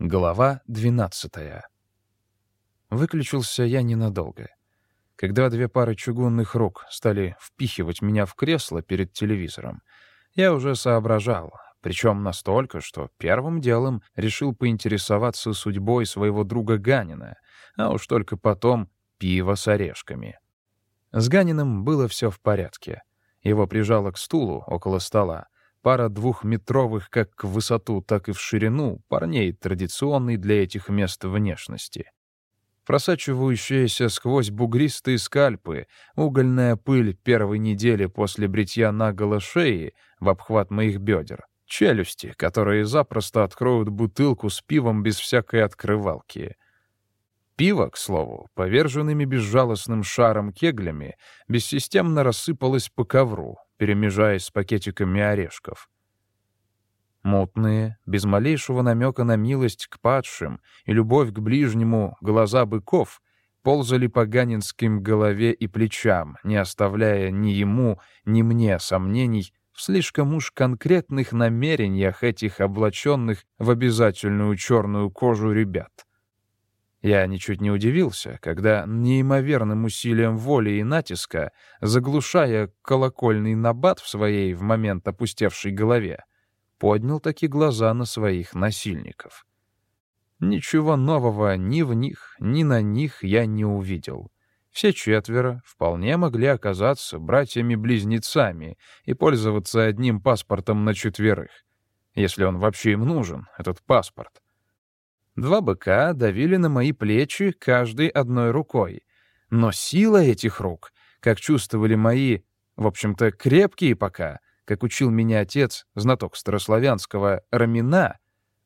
Глава 12. Выключился я ненадолго. Когда две пары чугунных рук стали впихивать меня в кресло перед телевизором, я уже соображал, причем настолько, что первым делом решил поинтересоваться судьбой своего друга Ганина, а уж только потом пиво с орешками. С Ганиным было все в порядке. Его прижало к стулу около стола, пара двухметровых как в высоту, так и в ширину парней традиционной для этих мест внешности. Просачивающаяся сквозь бугристые скальпы, угольная пыль первой недели после бритья наголо шеи в обхват моих бедер, челюсти, которые запросто откроют бутылку с пивом без всякой открывалки. Пиво, к слову, поверженными безжалостным шаром кеглями, бессистемно рассыпалось по ковру, перемежаясь с пакетиками орешков. Мутные, без малейшего намека на милость к падшим и любовь к ближнему глаза быков ползали по ганинским голове и плечам, не оставляя ни ему, ни мне сомнений в слишком уж конкретных намерениях этих облаченных в обязательную черную кожу ребят — я ничуть не удивился, когда неимоверным усилием воли и натиска, заглушая колокольный набат в своей в момент опустевшей голове, поднял таки глаза на своих насильников. Ничего нового ни в них, ни на них я не увидел. Все четверо вполне могли оказаться братьями-близнецами и пользоваться одним паспортом на четверых, если он вообще им нужен, этот паспорт. Два быка давили на мои плечи каждой одной рукой. Но сила этих рук, как чувствовали мои, в общем-то, крепкие пока, как учил меня отец, знаток старославянского, Рамина,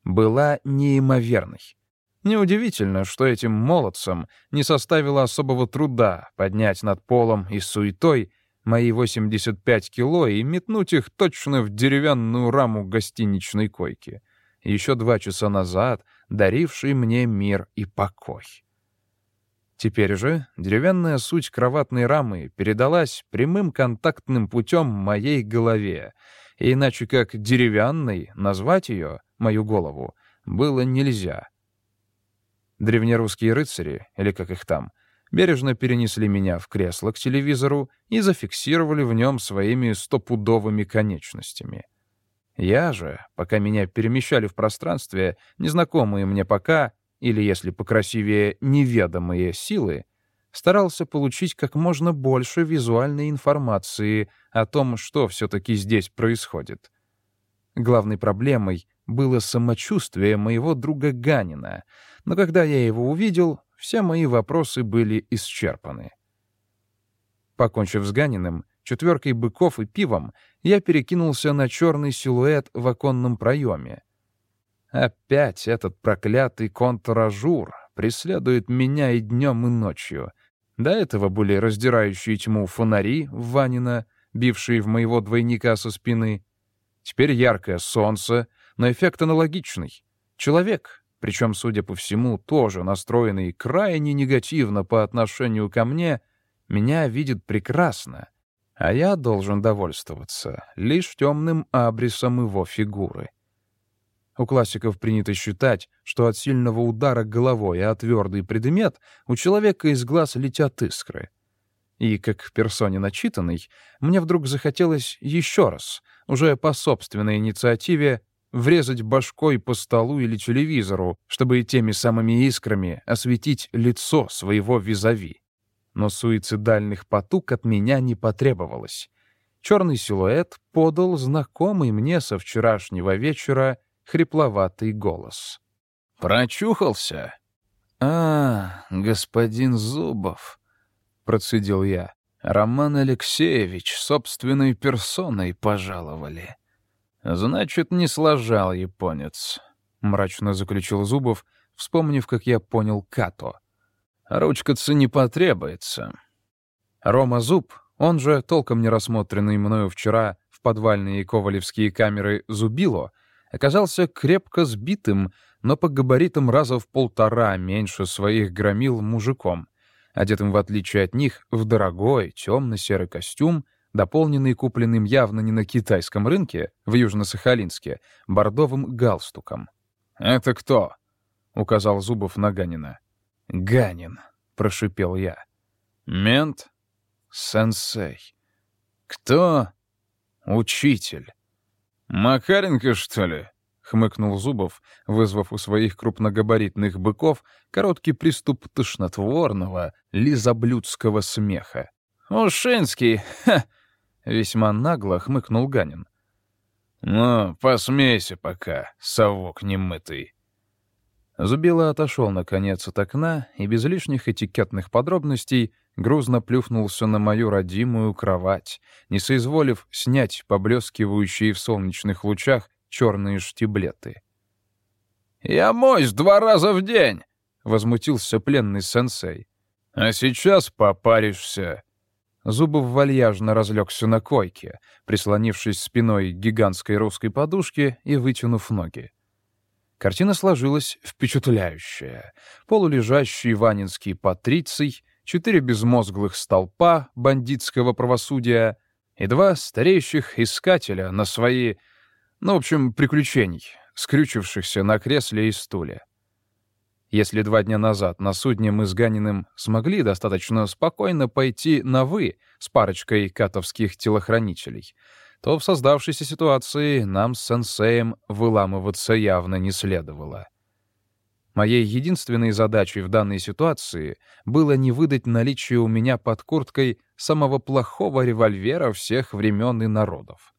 была неимоверной. Неудивительно, что этим молодцам не составило особого труда поднять над полом и суетой мои 85 кило и метнуть их точно в деревянную раму гостиничной койки. Еще два часа назад — даривший мне мир и покой. Теперь же деревянная суть кроватной рамы передалась прямым контактным путем моей голове, и иначе как деревянной назвать ее, мою голову, было нельзя. Древнерусские рыцари, или как их там, бережно перенесли меня в кресло к телевизору и зафиксировали в нем своими стопудовыми конечностями — я же, пока меня перемещали в пространстве, незнакомые мне пока, или, если покрасивее, неведомые силы, старался получить как можно больше визуальной информации о том, что все-таки здесь происходит. Главной проблемой было самочувствие моего друга Ганина, но когда я его увидел, все мои вопросы были исчерпаны. Покончив с Ганиным, четверкой быков и пивом, я перекинулся на черный силуэт в оконном проеме. Опять этот проклятый контражур преследует меня и днем, и ночью. До этого были раздирающие тьму фонари Ванина, бившие в моего двойника со спины. Теперь яркое солнце, но эффект аналогичный. Человек, причем, судя по всему, тоже настроенный крайне негативно по отношению ко мне, меня видит прекрасно — а я должен довольствоваться лишь темным абрисом его фигуры. У классиков принято считать, что от сильного удара головой о твердый предмет у человека из глаз летят искры. И, как персоне начитанной, мне вдруг захотелось еще раз, уже по собственной инициативе, врезать башкой по столу или телевизору, чтобы теми самыми искрами осветить лицо своего визави но суицидальных потуг от меня не потребовалось. Черный силуэт подал знакомый мне со вчерашнего вечера хрипловатый голос. «Прочухался?» «А, господин Зубов», — процедил я. «Роман Алексеевич собственной персоной пожаловали». «Значит, не сложал японец», — мрачно заключил Зубов, вспомнив, как я понял Като — Ручкаться не потребуется. Рома Зуб, он же толком не рассмотренный мною вчера в подвальные ковалевские камеры Зубило, оказался крепко сбитым, но по габаритам раза в полтора меньше своих громил мужиком, одетым в отличие от них в дорогой темно-серый костюм, дополненный купленным явно не на китайском рынке, в Южно-Сахалинске, бордовым галстуком. «Это кто?» — указал Зубов на Ганина. «Ганин», — прошипел я. «Мент? Сенсей. Кто? Учитель. Макаренко, что ли?» — хмыкнул Зубов, вызвав у своих крупногабаритных быков короткий приступ тошнотворного, лизоблюдского смеха. «Ушинский! Ха!» — весьма нагло хмыкнул Ганин. «Ну, посмейся пока, совок немытый». Зубила отошел, наконец, от окна и без лишних этикетных подробностей грузно плюхнулся на мою родимую кровать, не соизволив снять поблескивающие в солнечных лучах черные штиблеты. «Я моюсь два раза в день!» — возмутился пленный сенсей. «А сейчас попаришься!» Зубов вальяжно разлегся на койке, прислонившись спиной к гигантской русской подушке и вытянув ноги. Картина сложилась впечатляющая. Полулежащий ванинский патриций, четыре безмозглых столпа бандитского правосудия и два стареющих искателя на свои, ну, в общем, приключений, скрючившихся на кресле и стуле. Если два дня назад на судне мы с Ганиным смогли достаточно спокойно пойти на «вы» с парочкой катовских телохранителей, то в создавшейся ситуации нам с сенсеем выламываться явно не следовало. Моей единственной задачей в данной ситуации было не выдать наличие у меня под курткой самого плохого револьвера всех времен и народов.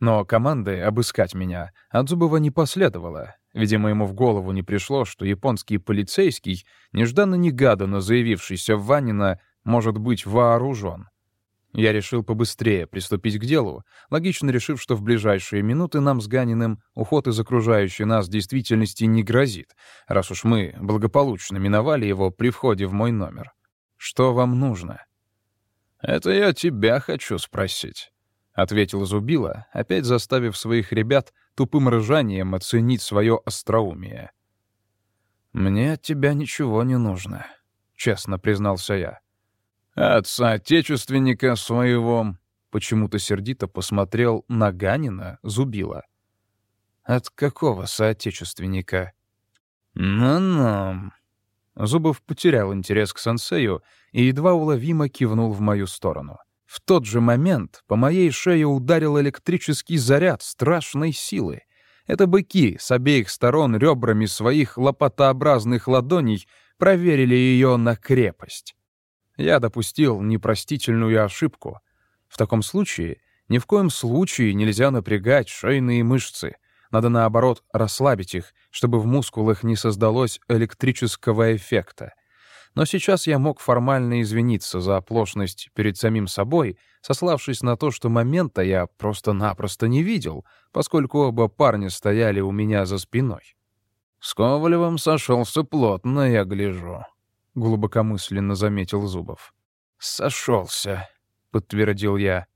Но команды обыскать меня от Зубова не последовало, Видимо, ему в голову не пришло, что японский полицейский, нежданно-негаданно заявившийся в Ванина, может быть вооружен. Я решил побыстрее приступить к делу, логично решив, что в ближайшие минуты нам с Ганиным уход из окружающей нас действительности не грозит, раз уж мы благополучно миновали его при входе в мой номер. Что вам нужно? «Это я тебя хочу спросить», — ответил Зубила, опять заставив своих ребят тупым ржанием оценить свое остроумие. «Мне от тебя ничего не нужно», — честно признался я. «От соотечественника своего...» Почему-то сердито посмотрел на Ганина, зубила. «От какого соотечественника?» «Ну-ну...» Зубов потерял интерес к сенсею и едва уловимо кивнул в мою сторону. В тот же момент по моей шее ударил электрический заряд страшной силы. Это быки с обеих сторон ребрами своих лопатообразных ладоней проверили ее на крепость. Я допустил непростительную ошибку. В таком случае ни в коем случае нельзя напрягать шейные мышцы. Надо, наоборот, расслабить их, чтобы в мускулах не создалось электрического эффекта. Но сейчас я мог формально извиниться за оплошность перед самим собой, сославшись на то, что момента я просто-напросто не видел, поскольку оба парня стояли у меня за спиной. «С Ковалевым сошелся плотно, я гляжу», — глубокомысленно заметил Зубов. «Сошелся», — подтвердил я.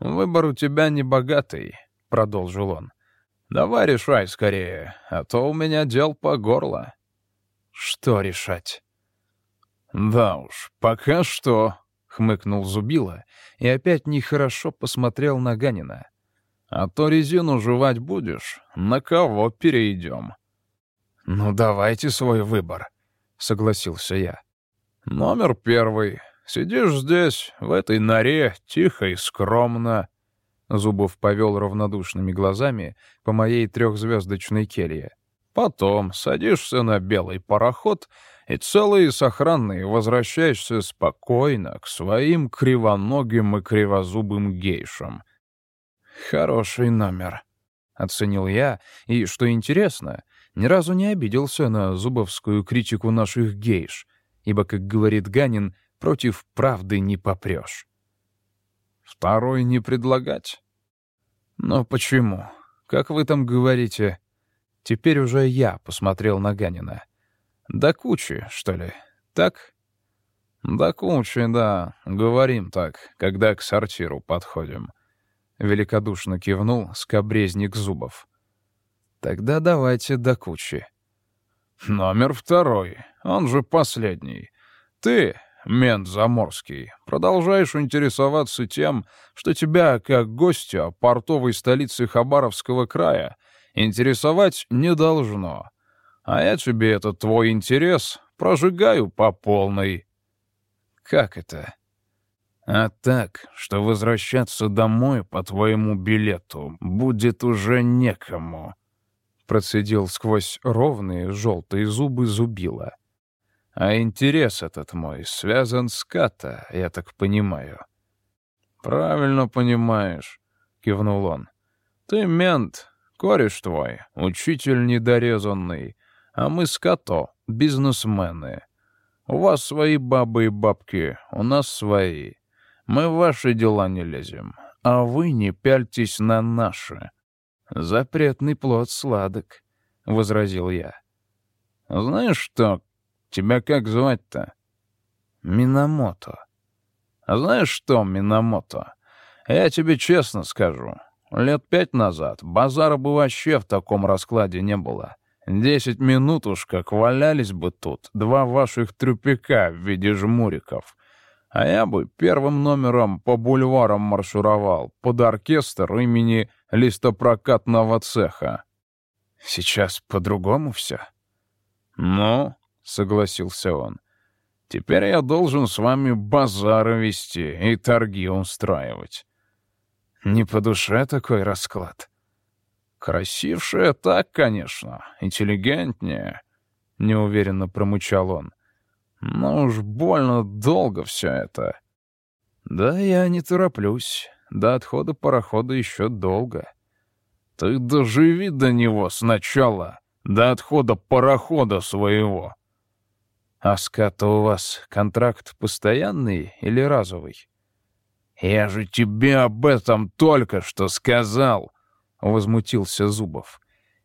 «Выбор у тебя небогатый», — продолжил он. «Давай решай скорее, а то у меня дел по горло». «Что решать?» «Да уж, пока что», — хмыкнул Зубила и опять нехорошо посмотрел на Ганина. «А то резину жевать будешь, на кого перейдем?» «Ну, давайте свой выбор», — согласился я. «Номер первый. Сидишь здесь, в этой норе, тихо и скромно». Зубов повел равнодушными глазами по моей трехзвездочной келье. «Потом садишься на белый пароход и целый и сохранный возвращаешься спокойно к своим кривоногим и кривозубым гейшам. «Хороший номер», — оценил я, и, что интересно, ни разу не обиделся на зубовскую критику наших гейш, ибо, как говорит Ганин, против правды не попрешь. «Второй не предлагать?» «Но почему? Как вы там говорите?» Теперь уже я посмотрел на Ганина. До кучи, что ли? Так? До кучи, да. Говорим так, когда к сортиру подходим. Великодушно кивнул скобрезник Зубов. Тогда давайте до кучи. Номер второй. Он же последний. Ты, мент заморский, продолжаешь интересоваться тем, что тебя, как гостя портовой столицы Хабаровского края, интересовать не должно. А я тебе этот твой интерес прожигаю по полной». «Как это?» «А так, что возвращаться домой по твоему билету будет уже некому», — процедил сквозь ровные желтые зубы зубила. «А интерес этот мой связан с Ката, я так понимаю». «Правильно понимаешь», — кивнул он. «Ты мент, кореш твой, учитель недорезанный, а мы с Като бизнесмены. У вас свои бабы и бабки, у нас свои». Мы в ваши дела не лезем, а вы не пяльтесь на наши. Запретный плод сладок, — возразил я. Знаешь что, тебя как звать-то? Минамото. Знаешь что, Минамото? Я тебе честно скажу. Лет пять назад базара бы вообще в таком раскладе не было. Десять минут уж как валялись бы тут два ваших трюпика в виде жмуриков. А я бы первым номером по бульварам маршировал под оркестр имени листопрокатного цеха. Сейчас по-другому все. Ну, согласился он, теперь я должен с вами базары вести и торги устраивать. Не по душе такой расклад. Красившая так, конечно, интеллигентнее, неуверенно промычал он. Но уж больно долго все это. Да я не тороплюсь. До отхода парохода еще долго. Ты доживи до него сначала, до отхода парохода своего. А ската у вас контракт постоянный или разовый? Я же тебе об этом только что сказал, — возмутился Зубов.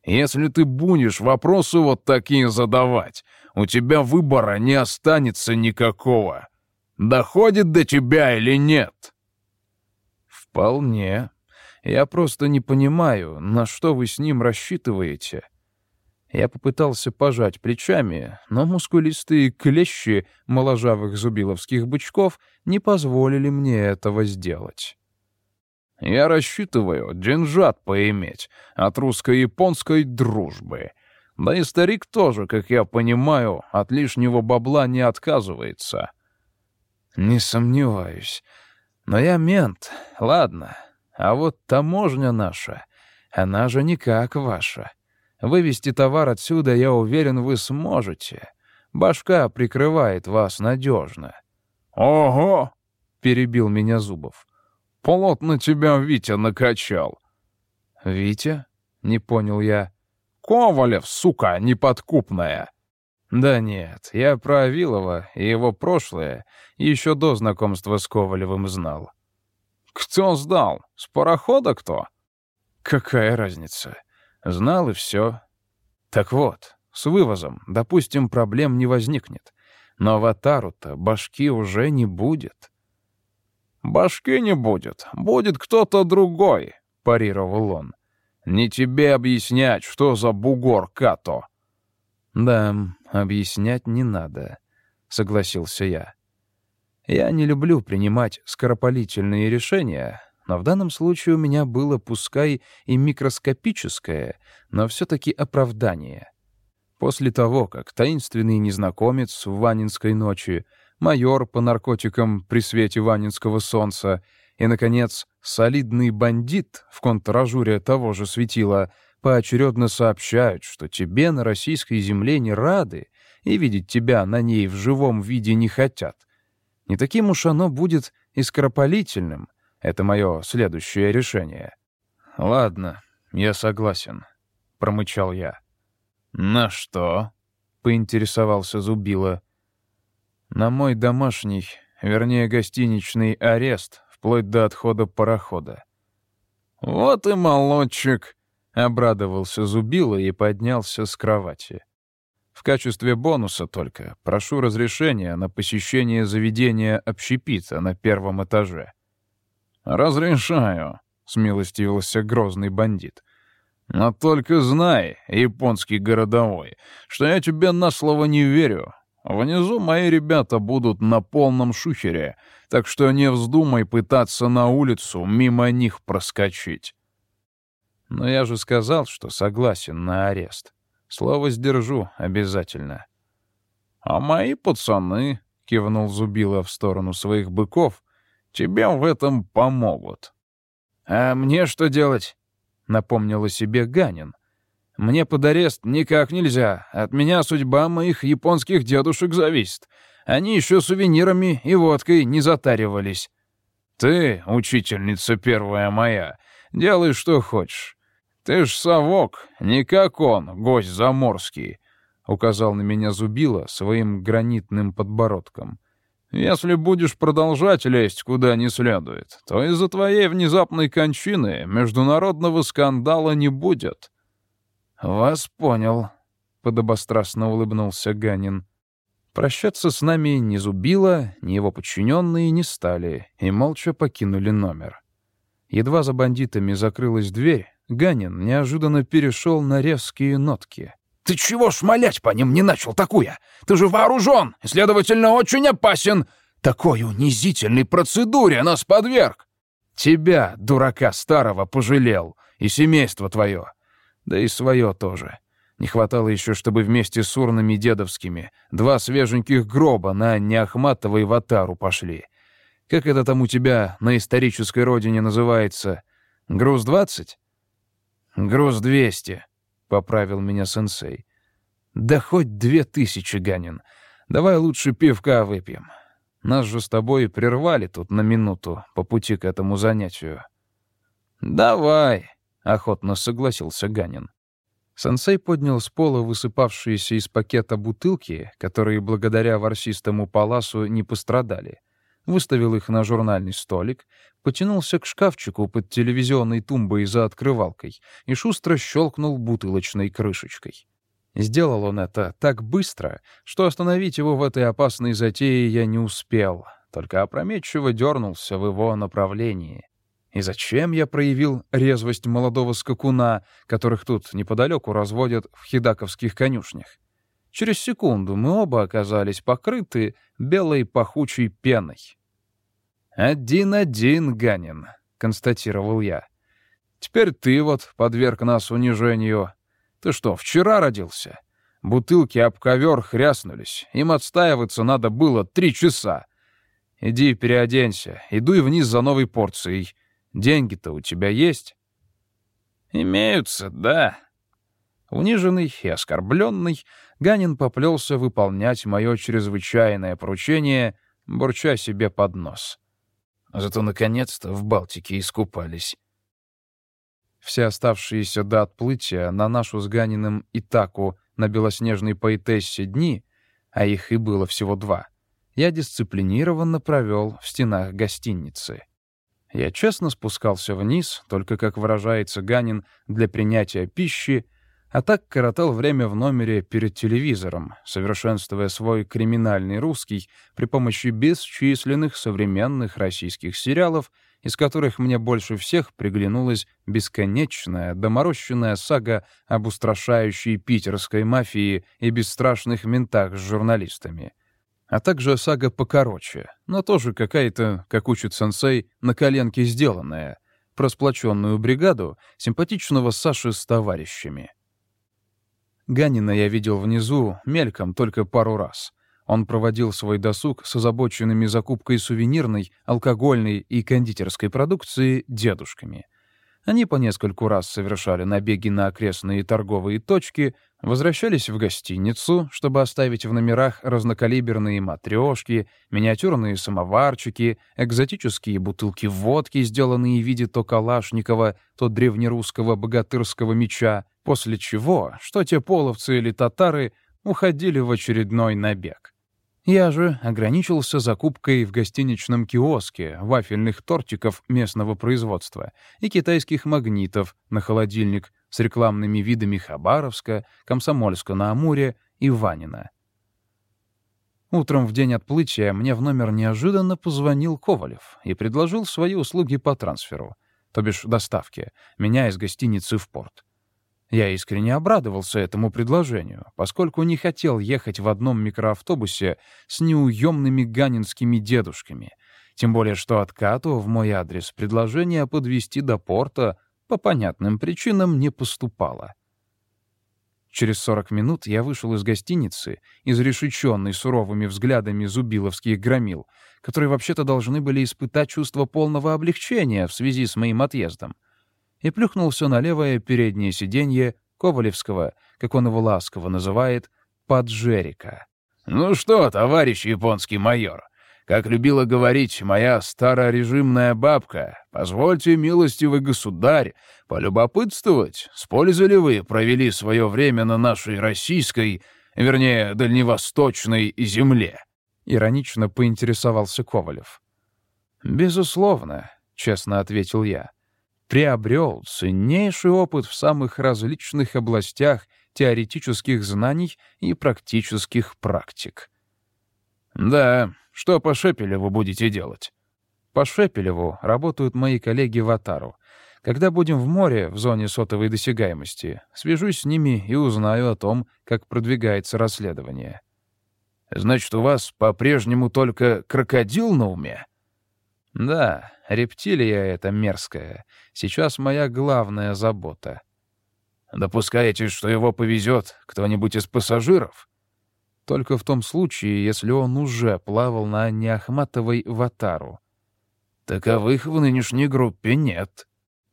Если ты будешь вопросы вот такие задавать, у тебя выбора не останется никакого. Доходит до тебя или нет?» «Вполне. Я просто не понимаю, на что вы с ним рассчитываете». Я попытался пожать плечами, но мускулистые клещи моложавых зубиловских бычков не позволили мне этого сделать. Я рассчитываю деньжат поиметь от русско-японской дружбы. Да и старик тоже, как я понимаю, от лишнего бабла не отказывается. Не сомневаюсь. Но я мент, ладно. А вот таможня наша, она же не как ваша. Вывести товар отсюда, я уверен, вы сможете. Башка прикрывает вас надежно. «Ого!» — перебил меня Зубов. Плотно тебя Витя накачал». «Витя?» — не понял я. «Ковалев, сука, неподкупная!» «Да нет, я про Авилова и его прошлое еще до знакомства с Ковалевым знал». «Кто сдал? С парохода кто?» «Какая разница? Знал и все. Так вот, с вывозом, допустим, проблем не возникнет. Но в Атару-то башки уже не будет. «Башки не будет, будет кто-то другой», — парировал он. «Не тебе объяснять, что за бугор Като». «Да, объяснять не надо», — согласился я. «Я не люблю принимать скоропалительные решения, но в данном случае у меня было, пускай и микроскопическое, но все-таки оправдание. После того, как таинственный незнакомец в Ванинской ночи майор по наркотикам при свете ванинского солнца и, наконец, солидный бандит в контражуре того же светила поочередно сообщают, что тебе на российской земле не рады и видеть тебя на ней в живом виде не хотят. Не таким уж оно будет и скоропалительным. Это мое следующее решение. «Ладно, я согласен», — промычал я. «На что?» — поинтересовался Зубила. На мой домашний, вернее, гостиничный арест, вплоть до отхода парохода. «Вот и молодчик!» — обрадовался Зубила и поднялся с кровати. «В качестве бонуса только прошу разрешения на посещение заведения общепита на первом этаже». «Разрешаю», — смилостивился грозный бандит. «Но только знай, японский городовой, что я тебе на слово не верю. Внизу мои ребята будут на полном шухере, так что не вздумай пытаться на улицу мимо них проскочить. Но я же сказал, что согласен на арест. Слово сдержу обязательно. «А мои пацаны», — кивнул Зубила в сторону своих быков, — «тебе в этом помогут». «А мне что делать?» — напомнил о себе Ганин. «Мне под арест никак нельзя. От меня судьба моих японских дедушек зависит. Они еще сувенирами и водкой не затаривались». «Ты, учительница первая моя, делай, что хочешь. Ты ж совок, не как он, гость заморский», — указал на меня Зубила своим гранитным подбородком. «Если будешь продолжать лезть куда не следует, то из-за твоей внезапной кончины международного скандала не будет». «Вас понял», — подобострастно улыбнулся Ганин. Прощаться с нами ни Зубила, ни его подчиненные не стали и молча покинули номер. Едва за бандитами закрылась дверь, Ганин неожиданно перешел на резкие нотки. «Ты чего шмалять по ним не начал такую? Ты же вооружен следовательно, очень опасен. Такой унизительной процедуре нас подверг!» «Тебя, дурака старого, пожалел, и семейство твое, да и свое тоже. Не хватало еще, чтобы вместе с урнами дедовскими два свеженьких гроба на Неахматовой Ватару пошли. Как это там у тебя на исторической родине называется? Груз-20? Груз-200, — поправил меня сенсей. Да хоть две тысячи, Ганин. Давай лучше пивка выпьем. Нас же с тобой прервали тут на минуту по пути к этому занятию. «Давай», — охотно согласился Ганин. Сенсей поднял с пола высыпавшиеся из пакета бутылки, которые благодаря ворсистому паласу не пострадали. Выставил их на журнальный столик, потянулся к шкафчику под телевизионной тумбой за открывалкой и шустро щелкнул бутылочной крышечкой. Сделал он это так быстро, что остановить его в этой опасной затее я не успел, только опрометчиво дернулся в его направлении. И зачем я проявил резвость молодого скакуна, которых тут неподалеку разводят в хидаковских конюшнях? Через секунду мы оба оказались покрыты белой пахучей пеной. «Один-один, Ганин», — констатировал я. «Теперь ты вот подверг нас унижению. Ты что, вчера родился? Бутылки об ковер хряснулись. Им отстаиваться надо было три часа. Иди переоденься, иду и вниз за новой порцией. Деньги-то у тебя есть?» «Имеются, да». Униженный и оскорбленный, Ганин поплелся выполнять мое чрезвычайное поручение, бурча себе под нос. Зато наконец-то в Балтике искупались. Все оставшиеся до отплытия на нашу с Ганиным Итаку на белоснежной поэтессе дни, а их и было всего два, я дисциплинированно провел в стенах гостиницы. Я честно спускался вниз, только, как выражается Ганин, для принятия пищи, а так коротал время в номере перед телевизором, совершенствуя свой криминальный русский при помощи бесчисленных современных российских сериалов, из которых мне больше всех приглянулась бесконечная, доморощенная сага об устрашающей питерской мафии и бесстрашных ментах с журналистами — а также сага покороче, но тоже какая-то, как учит сенсей, на коленке сделанная, про сплоченную бригаду симпатичного Саши с товарищами. Ганина я видел внизу, мельком, только пару раз. Он проводил свой досуг с озабоченными закупкой сувенирной, алкогольной и кондитерской продукции дедушками. Они по нескольку раз совершали набеги на окрестные торговые точки, возвращались в гостиницу, чтобы оставить в номерах разнокалиберные матрешки, миниатюрные самоварчики, экзотические бутылки водки, сделанные в виде то Калашникова, то древнерусского богатырского меча, после чего, что те половцы или татары, уходили в очередной набег. Я же ограничился закупкой в гостиничном киоске вафельных тортиков местного производства и китайских магнитов на холодильник с рекламными видами Хабаровска, Комсомольска-на-Амуре и Ванина. Утром в день отплытия мне в номер неожиданно позвонил Ковалев и предложил свои услуги по трансферу, то бишь доставке, меня из гостиницы в порт. Я искренне обрадовался этому предложению, поскольку не хотел ехать в одном микроавтобусе с неуемными ганинскими дедушками, тем более что откату в мой адрес предложение подвести до порта по понятным причинам не поступало. Через 40 минут я вышел из гостиницы, изрешеченный суровыми взглядами зубиловских громил, которые вообще-то должны были испытать чувство полного облегчения в связи с моим отъездом, и плюхнулся на левое переднее сиденье Ковалевского, как он его ласково называет, поджерика. «Ну что, товарищ японский майор, как любила говорить моя старорежимная бабка, позвольте, милостивый государь, полюбопытствовать, с пользой ли вы провели свое время на нашей российской, вернее, дальневосточной земле?» Иронично поинтересовался Ковалев. «Безусловно», — честно ответил я, — «приобрел ценнейший опыт в самых различных областях теоретических знаний и практических практик». «Да, что по Шепелеву будете делать?» «По Шепелеву работают мои коллеги в Атару. Когда будем в море, в зоне сотовой досягаемости, свяжусь с ними и узнаю о том, как продвигается расследование». «Значит, у вас по-прежнему только крокодил на уме?» «Да, рептилия эта мерзкая. Сейчас моя главная забота». «Допускаете, что его повезет кто-нибудь из пассажиров?» Только в том случае, если он уже плавал на Неахматовой Ватару. Таковых в нынешней группе нет.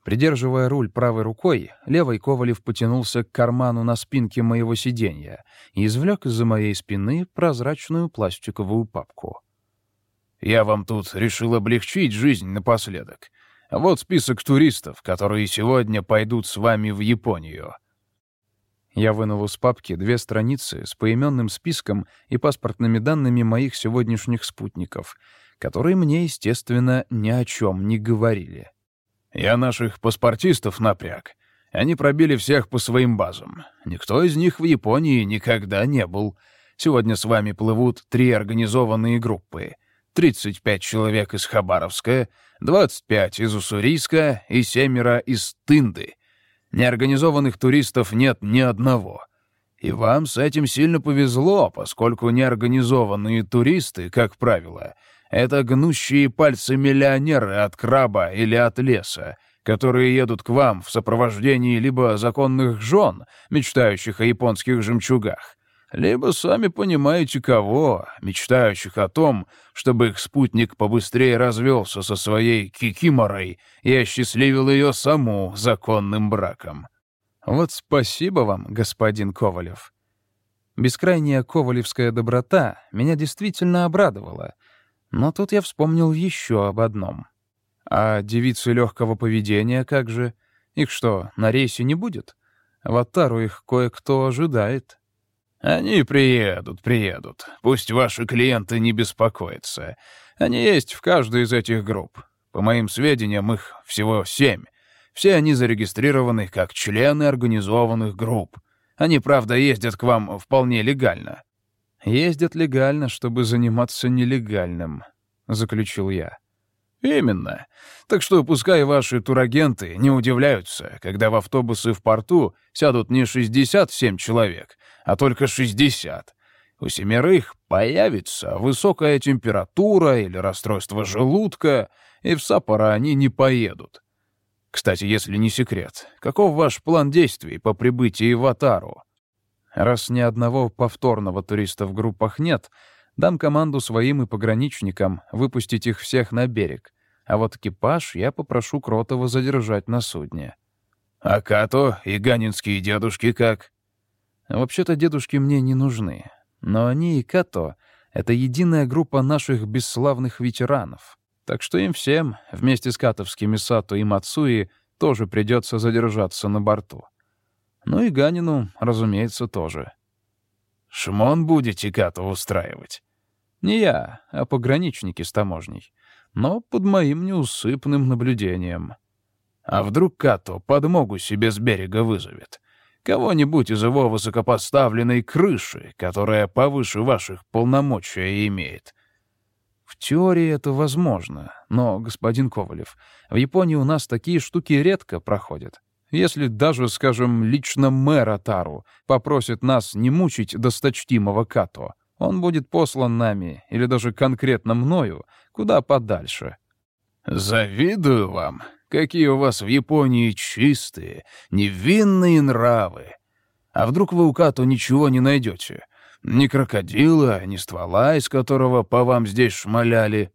Придерживая руль правой рукой, левой Ковалев потянулся к карману на спинке моего сиденья и извлек из-за моей спины прозрачную пластиковую папку. «Я вам тут решил облегчить жизнь напоследок. Вот список туристов, которые сегодня пойдут с вами в Японию». Я вынул из папки две страницы с поименным списком и паспортными данными моих сегодняшних спутников, которые мне, естественно, ни о чем не говорили. «Я наших паспортистов напряг. Они пробили всех по своим базам. Никто из них в Японии никогда не был. Сегодня с вами плывут три организованные группы. 35 человек из Хабаровска, 25 из Уссурийска и семеро из Тынды. Неорганизованных туристов нет ни одного. И вам с этим сильно повезло, поскольку неорганизованные туристы, как правило, это гнущие пальцы миллионеры от краба или от леса, которые едут к вам в сопровождении либо законных жен, мечтающих о японских жемчугах, либо сами понимаете кого, мечтающих о том, чтобы их спутник побыстрее развелся со своей кикиморой и осчастливил ее саму законным браком. Вот спасибо вам, господин Ковалев. Бескрайняя ковалевская доброта меня действительно обрадовала, но тут я вспомнил еще об одном. А девицы легкого поведения как же? Их что, на рейсе не будет? В Аттару их кое-кто ожидает. «Они приедут, приедут. Пусть ваши клиенты не беспокоятся. Они есть в каждой из этих групп. По моим сведениям, их всего семь. Все они зарегистрированы как члены организованных групп. Они, правда, ездят к вам вполне легально». «Ездят легально, чтобы заниматься нелегальным», — заключил я. «Именно. Так что пускай ваши турагенты не удивляются, когда в автобусы в порту сядут не 67 человек, а только 60. У семерых появится высокая температура или расстройство желудка, и в Саппоро они не поедут. Кстати, если не секрет, каков ваш план действий по прибытии в Атару? Раз ни одного повторного туриста в группах нет, дам команду своим и пограничникам выпустить их всех на берег, а вот экипаж я попрошу Кротова задержать на судне. А Като и ганинские дедушки как? Вообще-то дедушки мне не нужны. Но они и Като — это единая группа наших бесславных ветеранов. Так что им всем, вместе с катовскими Сато и Мацуи, тоже придется задержаться на борту. Ну и Ганину, разумеется, тоже. «Шмон будете Като устраивать?» «Не я, а пограничники с таможней. Но под моим неусыпным наблюдением». «А вдруг Като подмогу себе с берега вызовет?» Кого-нибудь из его высокопоставленной крыши, которая повыше ваших полномочия имеет. В теории это возможно, но, господин Ковалев, в Японии у нас такие штуки редко проходят. Если даже, скажем, лично мэр Атару попросит нас не мучить досточтимого Като, он будет послан нами, или даже конкретно мною, куда подальше. «Завидую вам», Какие у вас в Японии чистые, невинные нравы. А вдруг вы у Като ничего не найдете? Ни крокодила, ни ствола, из которого по вам здесь шмаляли.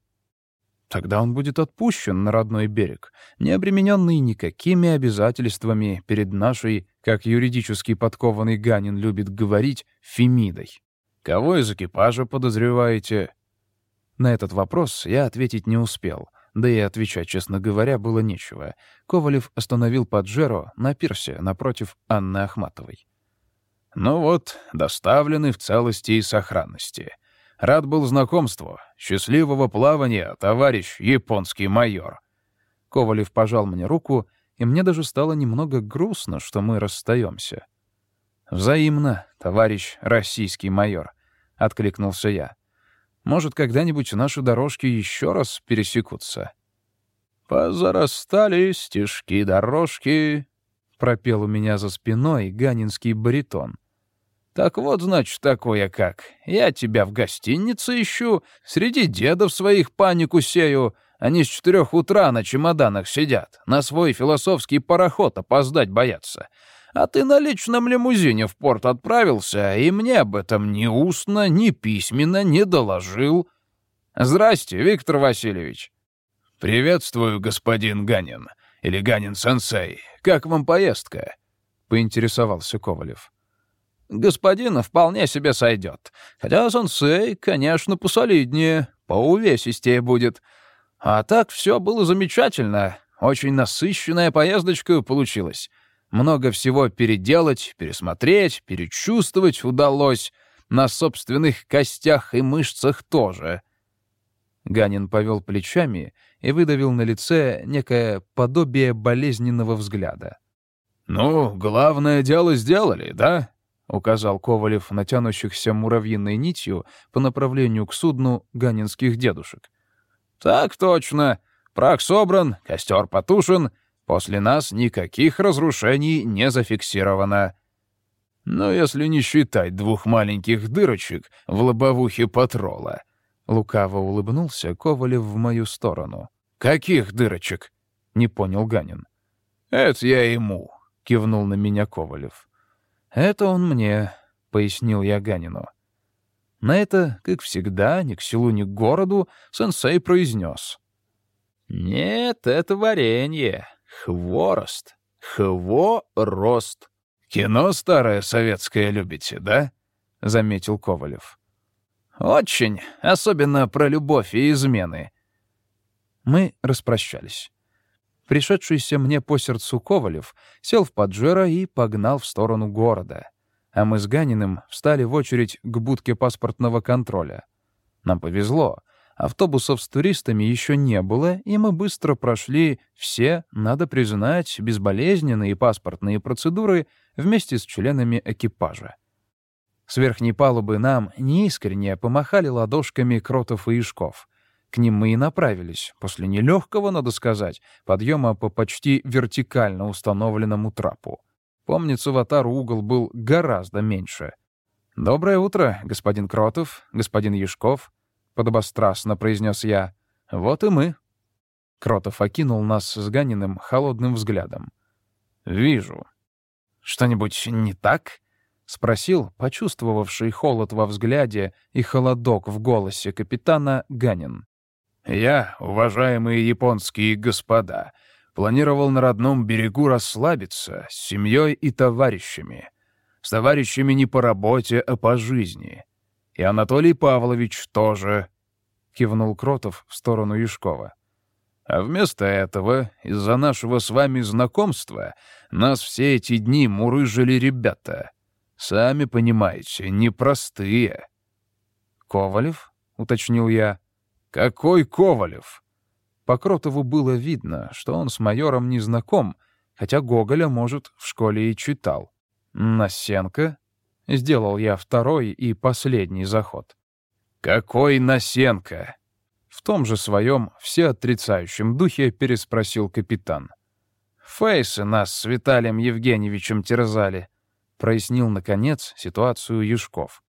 Тогда он будет отпущен на родной берег, не обремененный никакими обязательствами перед нашей, как юридически подкованный Ганин любит говорить, Фемидой. Кого из экипажа подозреваете? На этот вопрос я ответить не успел, да и отвечать, честно говоря, было нечего. Ковалев остановил Паджеро на пирсе напротив Анны Ахматовой. «Ну вот, доставлены в целости и сохранности. Рад был знакомству. Счастливого плавания, товарищ японский майор». Ковалев пожал мне руку, и мне даже стало немного грустно, что мы расстаемся. «Взаимно, товарищ российский майор», — откликнулся я. «Может, когда-нибудь наши дорожки еще раз пересекутся?» «Позарастали стежки-дорожки», — пропел у меня за спиной ганинский баритон. «Так вот, значит, такое как. Я тебя в гостинице ищу, среди дедов своих панику сею. Они с четырех утра на чемоданах сидят, на свой философский пароход опоздать боятся. А ты на личном лимузине в порт отправился, и мне об этом ни устно, ни письменно не доложил. Здрасте, Виктор Васильевич». «Приветствую, господин Ганин. Или Ганин-сенсей. Как вам поездка?» — поинтересовался Ковалев. Господина вполне себе сойдет. Хотя сенсей, конечно, посолиднее, поувесистее будет. А так все было замечательно. Очень насыщенная поездочка получилась. Много всего переделать, пересмотреть, перечувствовать удалось. На собственных костях и мышцах тоже. Ганин повел плечами и выдавил на лице некое подобие болезненного взгляда. «Ну, главное дело сделали, да?» — указал Ковалев на тянущихся муравьиной нитью по направлению к судну ганинских дедушек. «Так точно. Прах собран, костер потушен. После нас никаких разрушений не зафиксировано». «Но если не считать двух маленьких дырочек в лобовухе патрола», — лукаво улыбнулся Ковалев в мою сторону. «Каких дырочек?» — не понял Ганин. «Это я ему», — кивнул на меня Ковалев. «Это он мне», — пояснил я Ганину. На это, как всегда, ни к селу, ни к городу, сенсей произнес. «Нет, это варенье. Хворост. Хворост». «Кино старое советское любите, да?» — заметил Ковалев. «Очень, особенно про любовь и измены». Мы распрощались. Пришедшийся мне по сердцу Ковалев сел в Паджеро и погнал в сторону города. А мы с Ганиным встали в очередь к будке паспортного контроля. Нам повезло. Автобусов с туристами еще не было, и мы быстро прошли все, надо признать, безболезненные паспортные процедуры вместе с членами экипажа. С верхней палубы нам неискренне помахали ладошками Кротов и Ишков — к ним мы и направились, после нелегкого, надо сказать, подъема по почти вертикально установленному трапу. Помнится, в Атару угол был гораздо меньше. «Доброе утро, господин Кротов, господин Яшков», — подобострастно произнес я. «Вот и мы». Кротов окинул нас с Ганиным холодным взглядом. «Вижу». «Что-нибудь не так?» — спросил, почувствовавший холод во взгляде и холодок в голосе капитана Ганин. Я, уважаемые японские господа, планировал на родном берегу расслабиться с семьей и товарищами. С товарищами не по работе, а по жизни. И Анатолий Павлович тоже, — кивнул Кротов в сторону Юшкова. А вместо этого, из-за нашего с вами знакомства, нас все эти дни мурыжили ребята. Сами понимаете, непростые. «Ковалев?» — уточнил я. «Какой Ковалев?» По Кротову было видно, что он с майором не знаком, хотя Гоголя, может, в школе и читал. «Насенко?» — сделал я второй и последний заход. «Какой Насенко?» В том же своем всеотрицающем духе переспросил капитан. «Фейсы нас с Виталием Евгеньевичем терзали», — прояснил, наконец, ситуацию Юшков.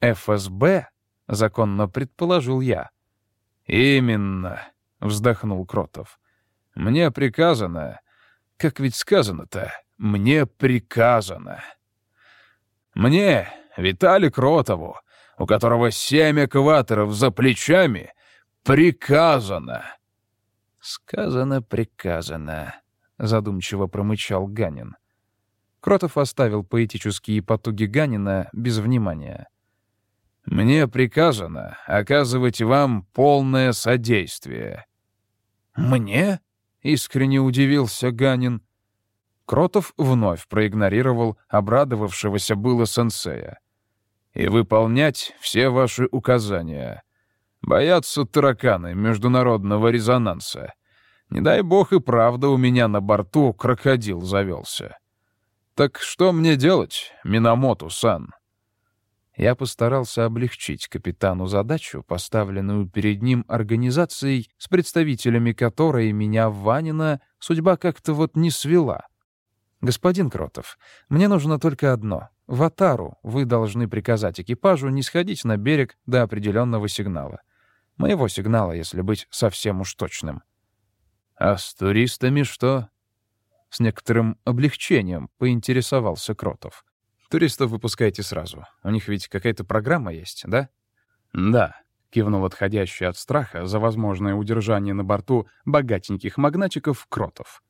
«ФСБ?» — законно предположил я. «Именно», — вздохнул Кротов. «Мне приказано... Как ведь сказано-то? Мне приказано. Мне, Виталий Кротову, у которого семь экваторов за плечами, приказано. Сказано, приказано, задумчиво промычал Ганин. Кротов оставил поэтические потуги Ганина без внимания. «Мне приказано оказывать вам полное содействие». «Мне?» — искренне удивился Ганин. Кротов вновь проигнорировал обрадовавшегося было сенсея. «И выполнять все ваши указания. Боятся тараканы международного резонанса. Не дай бог и правда у меня на борту крокодил завелся». «Так что мне делать, Минамоту-сан?» Я постарался облегчить капитану задачу, поставленную перед ним организацией, с представителями которой меня, Ванина, судьба как-то вот не свела. «Господин Кротов, мне нужно только одно. В Атару вы должны приказать экипажу не сходить на берег до определенного сигнала. Моего сигнала, если быть совсем уж точным». «А с туристами что?» С некоторым облегчением поинтересовался Кротов. «Туристов выпускайте сразу. У них ведь какая-то программа есть, да?» «Да», — кивнул отходящий от страха за возможное удержание на борту богатеньких магнатиков Кротов.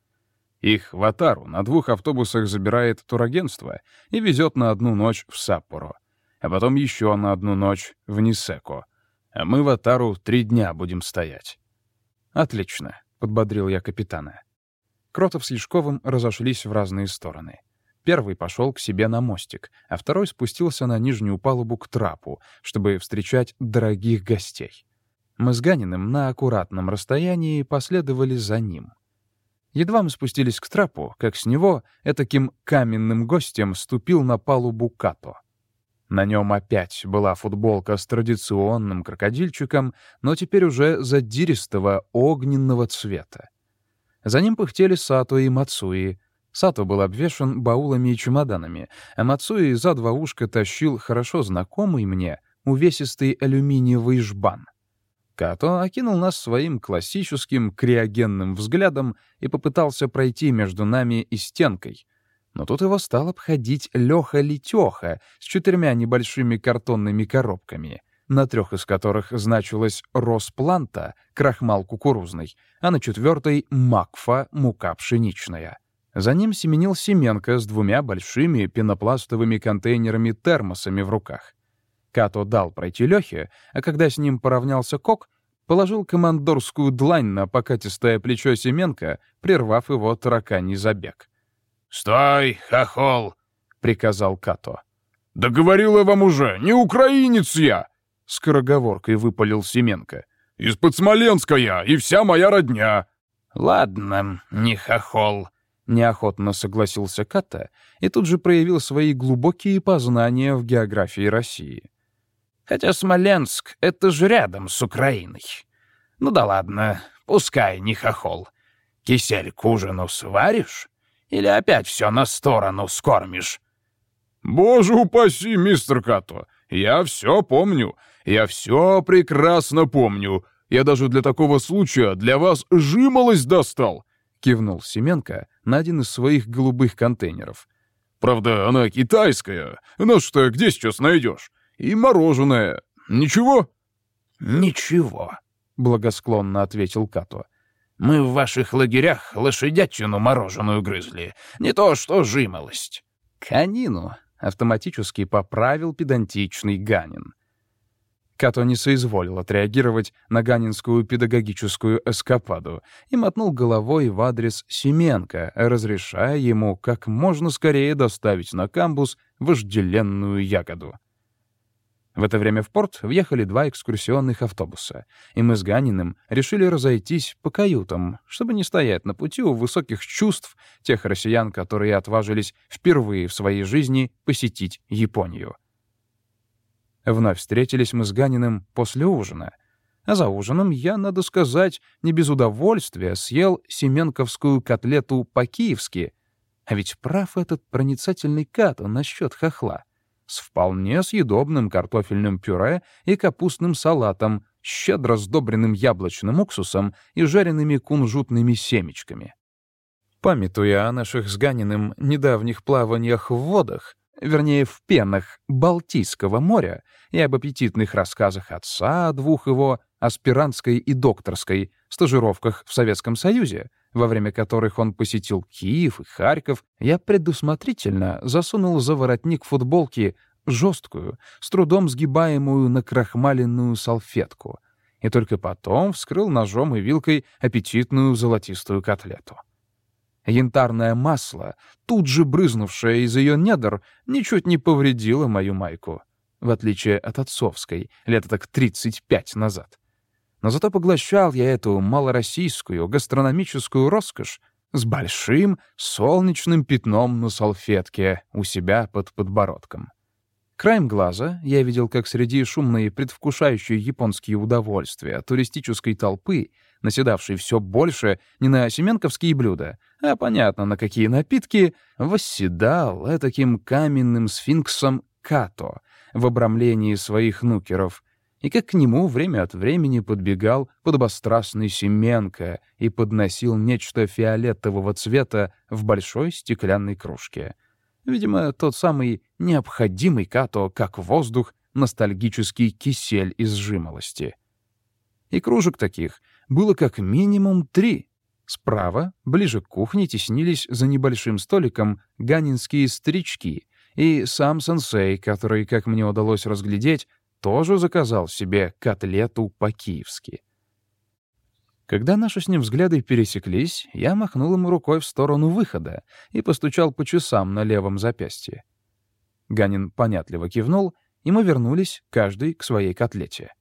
«Их в Атару на двух автобусах забирает турагентство и везет на одну ночь в Саппоро, а потом еще на одну ночь в Нисеко. А мы в Атару три дня будем стоять». «Отлично», — подбодрил я капитана. Кротов с Яшковым разошлись в разные стороны. Первый пошел к себе на мостик, а второй спустился на нижнюю палубу к трапу, чтобы встречать дорогих гостей. Мы с Ганиным на аккуратном расстоянии последовали за ним. Едва мы спустились к трапу, как с него этаким каменным гостем ступил на палубу Като. На нем опять была футболка с традиционным крокодильчиком, но теперь уже задиристого огненного цвета. За ним пыхтели Сато и Мацуи. Сато был обвешан баулами и чемоданами, а Мацуи за два ушка тащил хорошо знакомый мне увесистый алюминиевый жбан. Като окинул нас своим классическим криогенным взглядом и попытался пройти между нами и стенкой. Но тут его стал обходить Леха-Летеха с четырьмя небольшими картонными коробками — на трех из которых значилось «Роспланта» — крахмал кукурузный, а на четвертой — «Макфа» — мука пшеничная. За ним семенил Семенко с двумя большими пенопластовыми контейнерами-термосами в руках. Като дал пройти Лехе, а когда с ним поравнялся Кок, положил командорскую длань на покатистое плечо Семенко, прервав его тараканий забег. «Стой, хохол!» — приказал Като. «Да говорил я вам уже, не украинец я!» — скороговоркой выпалил Семенко. «Из-под Смоленска я, и вся моя родня!» «Ладно, не хохол», — неохотно согласился Ката и тут же проявил свои глубокие познания в географии России. «Хотя Смоленск — это же рядом с Украиной. Ну да ладно, пускай не хохол. Кисель к ужину сваришь? Или опять все на сторону скормишь?» «Боже упаси, мистер Като, я все помню. Я все прекрасно помню. Я даже для такого случая для вас жимолость достал!» — кивнул Семенко на один из своих голубых контейнеров. «Правда, она китайская. Ну что, где сейчас найдешь? И мороженое. Ничего?» «Ничего», — благосклонно ответил Като. «Мы в ваших лагерях лошадятину мороженую грызли. Не то что жимолость». «Конину», — автоматически поправил педантичный Ганин. Като не соизволил отреагировать на ганинскую педагогическую эскападу и мотнул головой в адрес Семенко, разрешая ему как можно скорее доставить на камбус вожделенную ягоду. В это время в порт въехали два экскурсионных автобуса, и мы с Ганиным решили разойтись по каютам, чтобы не стоять на пути у высоких чувств тех россиян, которые отважились впервые в своей жизни посетить Японию. Вновь встретились мы с Ганиным после ужина. А за ужином я, надо сказать, не без удовольствия съел семенковскую котлету по-киевски. А ведь прав этот проницательный Като насчет хохла. С вполне съедобным картофельным пюре и капустным салатом, щедро сдобренным яблочным уксусом и жареными кунжутными семечками. Памятуя о наших с недавних плаваниях в водах, вернее, в пенах Балтийского моря и об аппетитных рассказах отца двух его, аспирантской и докторской, стажировках в Советском Союзе, во время которых он посетил Киев и Харьков, я предусмотрительно засунул за воротник футболки жесткую, с трудом сгибаемую на крахмаленную салфетку, и только потом вскрыл ножом и вилкой аппетитную золотистую котлету. Янтарное масло, тут же брызнувшее из ее недр, ничуть не повредило мою майку, в отличие от отцовской, лет так 35 назад. Но зато поглощал я эту малороссийскую гастрономическую роскошь с большим солнечным пятном на салфетке у себя под подбородком. Краем глаза я видел, как среди шумной, предвкушающей японские удовольствия туристической толпы, наседавшей все больше не на семенковские блюда, а понятно на какие напитки, восседал этаким каменным сфинксом Като в обрамлении своих нукеров, и как к нему время от времени подбегал подобострастный Семенко и подносил нечто фиолетового цвета в большой стеклянной кружке — Видимо, тот самый необходимый Като, как воздух, ностальгический кисель из жимолости. И кружек таких было как минимум три. Справа, ближе к кухне, теснились за небольшим столиком ганинские старички, и сам сенсей, который, как мне удалось разглядеть, тоже заказал себе котлету по-киевски. Когда наши с ним взгляды пересеклись, я махнул ему рукой в сторону выхода и постучал по часам на левом запястье. Ганин понятливо кивнул, и мы вернулись, каждый к своей котлете.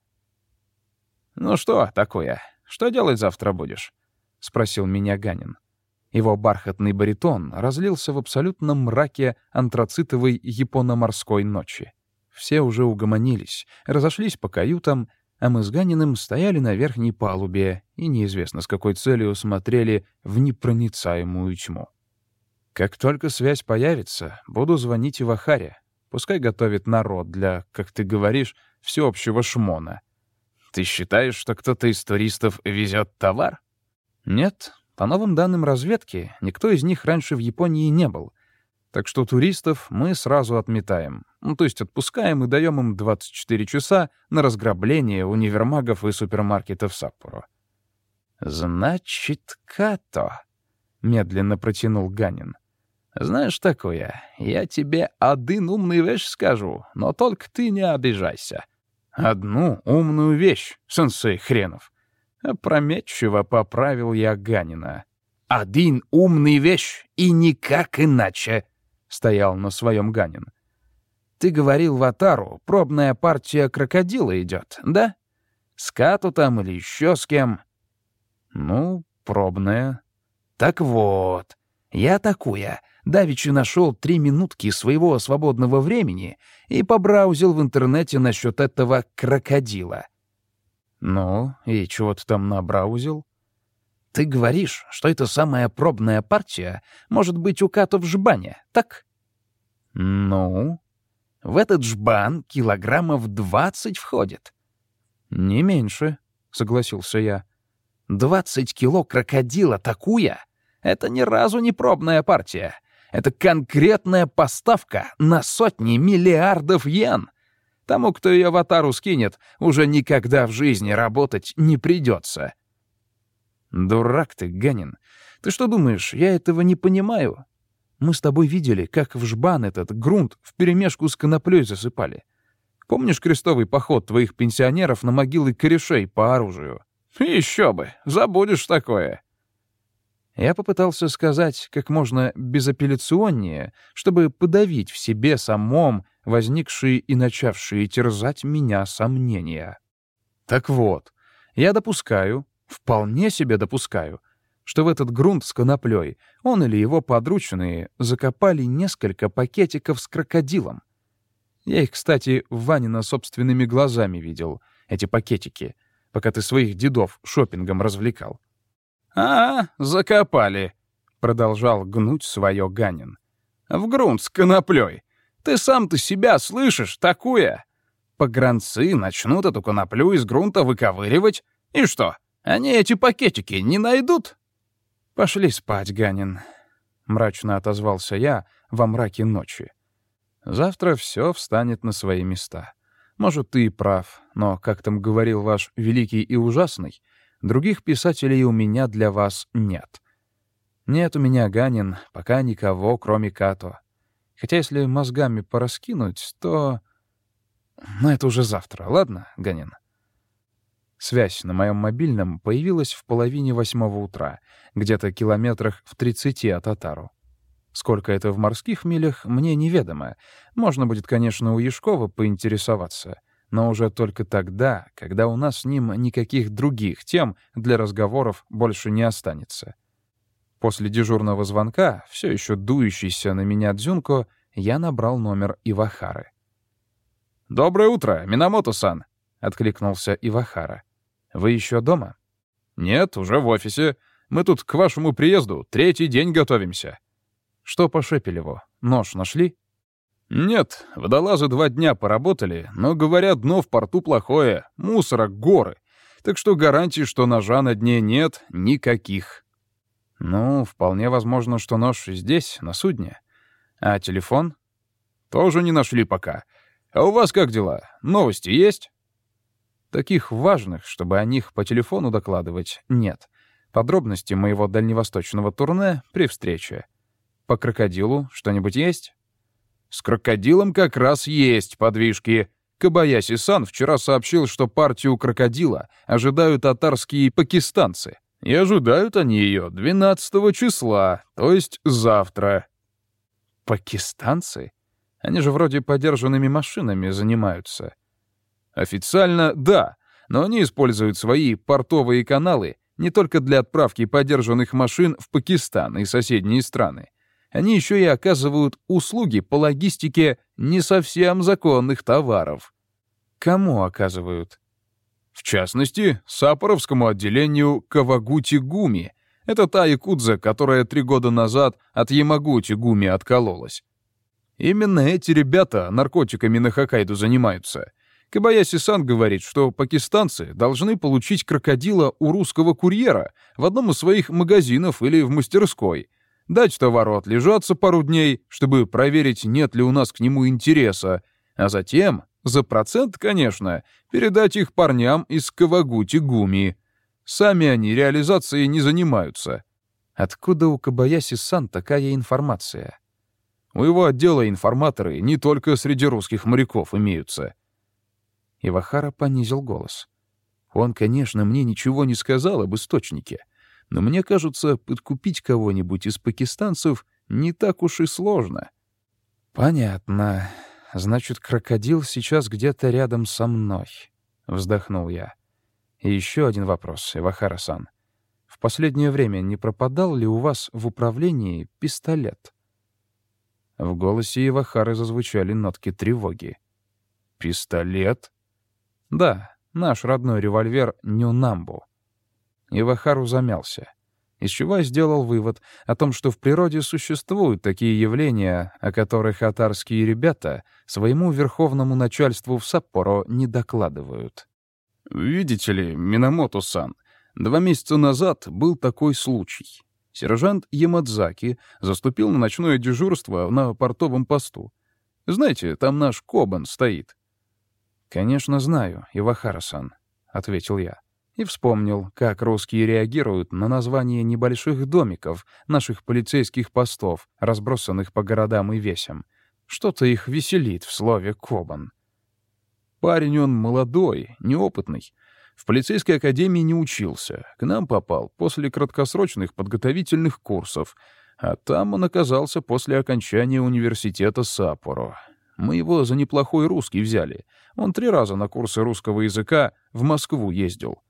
«Ну что такое? Что делать завтра будешь?» — спросил меня Ганин. Его бархатный баритон разлился в абсолютном мраке антрацитовой японо-морской ночи. Все уже угомонились, разошлись по каютам, а мы с Ганиным стояли на верхней палубе и неизвестно с какой целью смотрели в непроницаемую тьму. Как только связь появится, буду звонить Ивахаре. Пускай готовит народ для, как ты говоришь, всеобщего шмона. Ты считаешь, что кто-то из туристов везет товар? Нет. По новым данным разведки, никто из них раньше в Японии не был. Так что туристов мы сразу отметаем. Ну, то есть отпускаем и даем им 24 часа на разграбление универмагов и супермаркетов Саппоро. «Значит, Като», — медленно протянул Ганин. «Знаешь такое, я тебе один умный вещь скажу, но только ты не обижайся». «Одну умную вещь, сенсей хренов». Опрометчиво поправил я Ганина. «Один умный вещь и никак иначе», — стоял на своем Ганин. «Ты говорил в Атару, пробная партия крокодила идет, да? С Кату там или еще с кем?» «Ну, пробная». «Так вот, я такуя. Давичи нашел три минутки своего свободного времени и побраузил в интернете насчет этого крокодила». «Ну, и чего ты там набраузил?» Ты говоришь, что эта самая пробная партия может быть у Като в жбане, так? Ну? В этот жбан килограммов двадцать входит. Не меньше, согласился я. Двадцать кило крокодила такуя — это ни разу не пробная партия. Это конкретная поставка на сотни миллиардов йен. Тому, кто ее в аватару скинет, уже никогда в жизни работать не придется. «Дурак ты, Ганин. Ты что думаешь, я этого не понимаю? Мы с тобой видели, как в жбан этот грунт вперемешку с коноплей засыпали. Помнишь крестовый поход твоих пенсионеров на могилы корешей по оружию? Еще бы, забудешь такое. Я попытался сказать как можно безапелляционнее, чтобы подавить в себе самом возникшие и начавшие терзать меня сомнения. Так вот, я допускаю, Вполне себе допускаю, что в этот грунт с коноплей он или его подручные закопали несколько пакетиков с крокодилом. Я их, кстати, Ванина собственными глазами видел, эти пакетики, пока ты своих дедов шопингом развлекал. «А, закопали», — продолжал гнуть свое Ганин. «В грунт с коноплей. Ты сам-то себя слышишь, такое? Погранцы начнут эту коноплю из грунта выковыривать, и что, они эти пакетики не найдут?» «Пошли спать, Ганин», — мрачно отозвался я во мраке ночи. Завтра все встанет на свои места. Может, ты и прав, но, как там говорил ваш великий и ужасный, других писателей у меня для вас нет. Нет у меня, Ганин, пока никого, кроме Като. Хотя если мозгами пораскинуть, то... Но это уже завтра, ладно, Ганин? Связь на моем мобильном появилась в половине восьмого утра, где-то километрах в 30 от Атару. Сколько это в морских милях, мне неведомо. Можно будет, конечно, у Яшкова поинтересоваться, но уже только тогда, когда у нас с ним никаких других тем для разговоров больше не останется. После дежурного звонка, все еще дующийся на меня Дзюнко, я набрал номер Ивахары. «Доброе утро, Минамото-сан!» — откликнулся Ивахара. Вы еще дома? Нет, уже в офисе. Мы тут к вашему приезду третий день готовимся. Что по Шепелеву? Нож нашли? Нет, водолазы два дня поработали, но, говорят, дно в порту плохое, мусора, горы. Так что гарантий, что ножа на дне нет, никаких. Ну, вполне возможно, что нож здесь, на судне. А телефон? Тоже не нашли пока. А у вас как дела? Новости есть? Таких важных, чтобы о них по телефону докладывать, нет. Подробности моего дальневосточного турне при встрече. По крокодилу что-нибудь есть? С крокодилом как раз есть подвижки. Кабаяси-сан вчера сообщил, что партию крокодила ожидают татарские пакистанцы. И ожидают они ее 12 числа, то есть завтра. Пакистанцы? Они же вроде подержанными машинами занимаются. Официально — да, но они используют свои портовые каналы не только для отправки подержанных машин в Пакистан и соседние страны. Они еще и оказывают услуги по логистике не совсем законных товаров. Кому оказывают? В частности, Сапоровскому отделению Кавагути-Гуми. Это та якудза, которая три года назад от Ямагути-Гуми откололась. Именно эти ребята наркотиками на Хоккайдо занимаются. Кабаяси-сан говорит, что пакистанцы должны получить крокодила у русского курьера в одном из своих магазинов или в мастерской, дать товару отлежаться пару дней, чтобы проверить, нет ли у нас к нему интереса, а затем, за процент, конечно, передать их парням из Кавагути-Гуми. Сами они реализацией не занимаются. Откуда у Кабаяси-сан такая информация? У его отдела информаторы не только среди русских моряков имеются — Ивахара понизил голос. «Он, конечно, мне ничего не сказал об источнике, но мне кажется, подкупить кого-нибудь из пакистанцев не так уж и сложно». «Понятно. Значит, крокодил сейчас где-то рядом со мной», — вздохнул я. «И еще один вопрос, Ивахара-сан. В последнее время не пропадал ли у вас в управлении пистолет?» В голосе Ивахары зазвучали нотки тревоги. «Пистолет?» Да, наш родной револьвер Нюнамбу. Ивахару замялся, из чего я сделал вывод о том, что в природе существуют такие явления, о которых атарские ребята своему верховному начальству в Саппоро не докладывают. «Видите ли, Минамото-сан, два месяца назад был такой случай. Сержант Ямадзаки заступил на ночное дежурство на портовом посту. Знаете, там наш Кобан стоит. «Конечно знаю, Ивахара-сан», — ответил я. И вспомнил, как русские реагируют на название небольших домиков, наших полицейских постов, разбросанных по городам и весям. Что-то их веселит в слове «кобан». Парень он молодой, неопытный. В полицейской академии не учился. К нам попал после краткосрочных подготовительных курсов, а там он оказался после окончания университета Саппоро. Мы его за неплохой русский взяли. Он три раза на курсы русского языка в Москву ездил.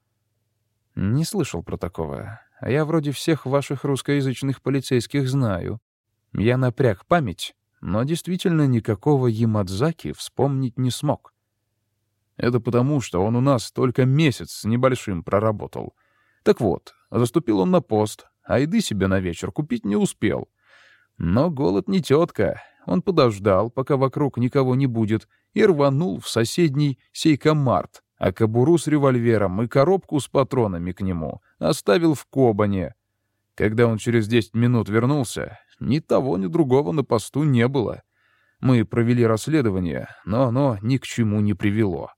Не слышал про такого. А я вроде всех ваших русскоязычных полицейских знаю. Я напряг память, но действительно никакого Ямадзаки вспомнить не смог. Это потому, что он у нас только месяц с небольшим проработал. Так вот, заступил он на пост, а еды себе на вечер купить не успел. Но голод не тетка, он подождал, пока вокруг никого не будет, и рванул в соседний сейкомарт, а кобуру с револьвером и коробку с патронами к нему оставил в Кобане. Когда он через 10 минут вернулся, ни того, ни другого на посту не было. Мы провели расследование, но оно ни к чему не привело.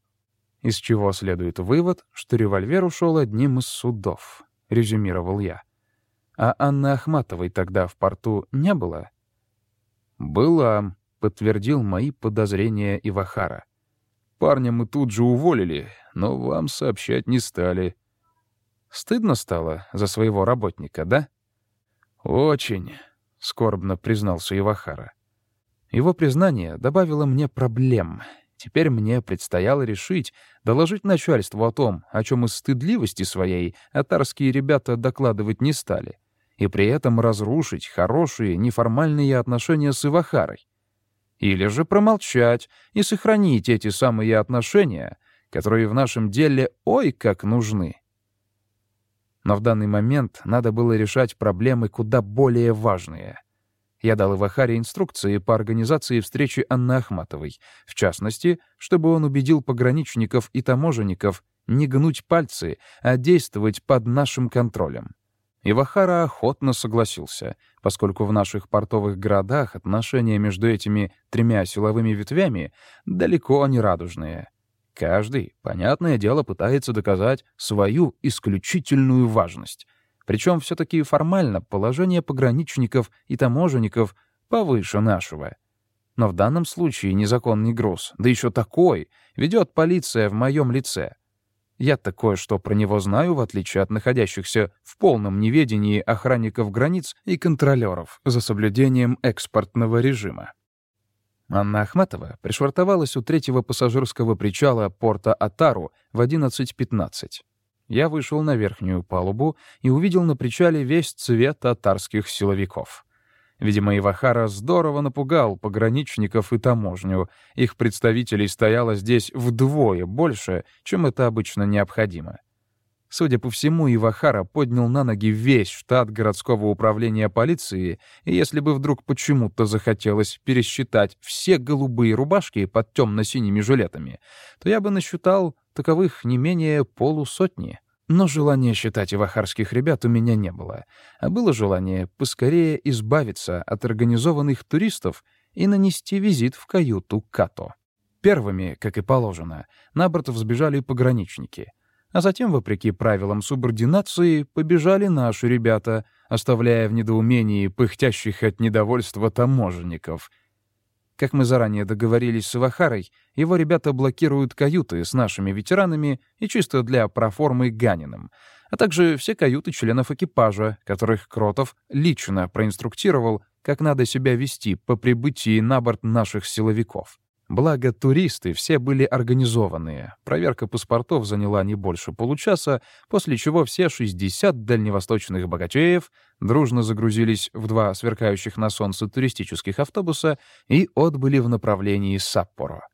Из чего следует вывод, что револьвер ушел одним из судов, резюмировал я. А Анны Ахматовой тогда в порту не было? Была, подтвердил мои подозрения Ивахара. Парня мы тут же уволили, но вам сообщать не стали. Стыдно стало за своего работника, да? Очень, скорбно признался Ивахара. Его признание добавило мне проблем. Теперь мне предстояло решить, доложить начальству о том, о чем из стыдливости своей атарские ребята докладывать не стали, и при этом разрушить хорошие неформальные отношения с Ивахарой. Или же промолчать и сохранить эти самые отношения, которые в нашем деле ой как нужны. Но в данный момент надо было решать проблемы куда более важные — я дал Ивахаре инструкции по организации встречи Анны Ахматовой, в частности, чтобы он убедил пограничников и таможенников не гнуть пальцы, а действовать под нашим контролем. Ивахара охотно согласился, поскольку в наших портовых городах отношения между этими тремя силовыми ветвями далеко не радужные. Каждый, понятное дело, пытается доказать свою исключительную важность — причем все-таки формально положение пограничников и таможенников повыше нашего. Но в данном случае незаконный груз, да еще такой, ведет полиция в моем лице. Я такое, что про него знаю, в отличие от находящихся в полном неведении охранников границ и контролеров за соблюдением экспортного режима. Анна Ахматова пришвартовалась у третьего пассажирского причала порта Атару в 11.15. Я вышел на верхнюю палубу и увидел на причале весь цвет татарских силовиков. Видимо, Ивахара здорово напугал пограничников и таможню. Их представителей стояло здесь вдвое больше, чем это обычно необходимо. Судя по всему, Ивахара поднял на ноги весь штат городского управления полиции, и если бы вдруг почему-то захотелось пересчитать все голубые рубашки под темно-синими жилетами, то я бы насчитал таковых не менее полусотни. Но желания считать ивахарских ребят у меня не было, а было желание поскорее избавиться от организованных туристов и нанести визит в каюту Като. Первыми, как и положено, на борт взбежали пограничники — а затем, вопреки правилам субординации, побежали наши ребята, оставляя в недоумении пыхтящих от недовольства таможенников. Как мы заранее договорились с Ивахарой, его ребята блокируют каюты с нашими ветеранами и чисто для проформы Ганиным, а также все каюты членов экипажа, которых Кротов лично проинструктировал, как надо себя вести по прибытии на борт наших силовиков. Благо, туристы все были организованные. Проверка паспортов заняла не больше получаса, после чего все 60 дальневосточных богатеев дружно загрузились в два сверкающих на солнце туристических автобуса и отбыли в направлении Саппоро.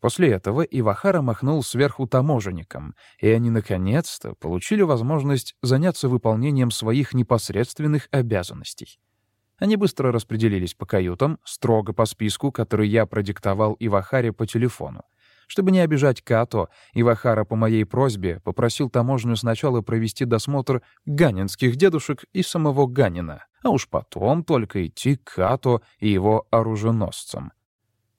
После этого Ивахара махнул сверху таможенникам, и они, наконец-то, получили возможность заняться выполнением своих непосредственных обязанностей. Они быстро распределились по каютам, строго по списку, который я продиктовал Ивахаре по телефону. Чтобы не обижать Като, Ивахара по моей просьбе попросил таможню сначала провести досмотр ганинских дедушек и самого Ганина, а уж потом только идти к Като и его оруженосцам.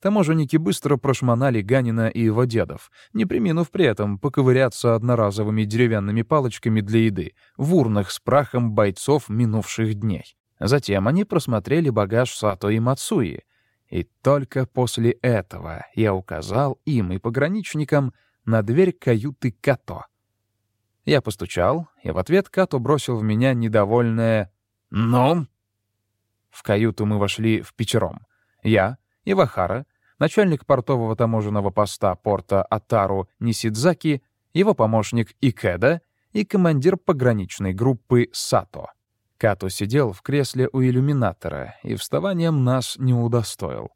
Таможенники быстро прошмонали Ганина и его дедов, не приминув при этом поковыряться одноразовыми деревянными палочками для еды в урнах с прахом бойцов минувших дней. Затем они просмотрели багаж Сато и Мацуи, и только после этого я указал им и пограничникам на дверь каюты Като. Я постучал, и в ответ Като бросил в меня недовольное «Ну?». В каюту мы вошли в пятером. Я, Ивахара, начальник портового таможенного поста порта Атару Нисидзаки, его помощник Икеда и командир пограничной группы Сато. Като сидел в кресле у иллюминатора и вставанием нас не удостоил.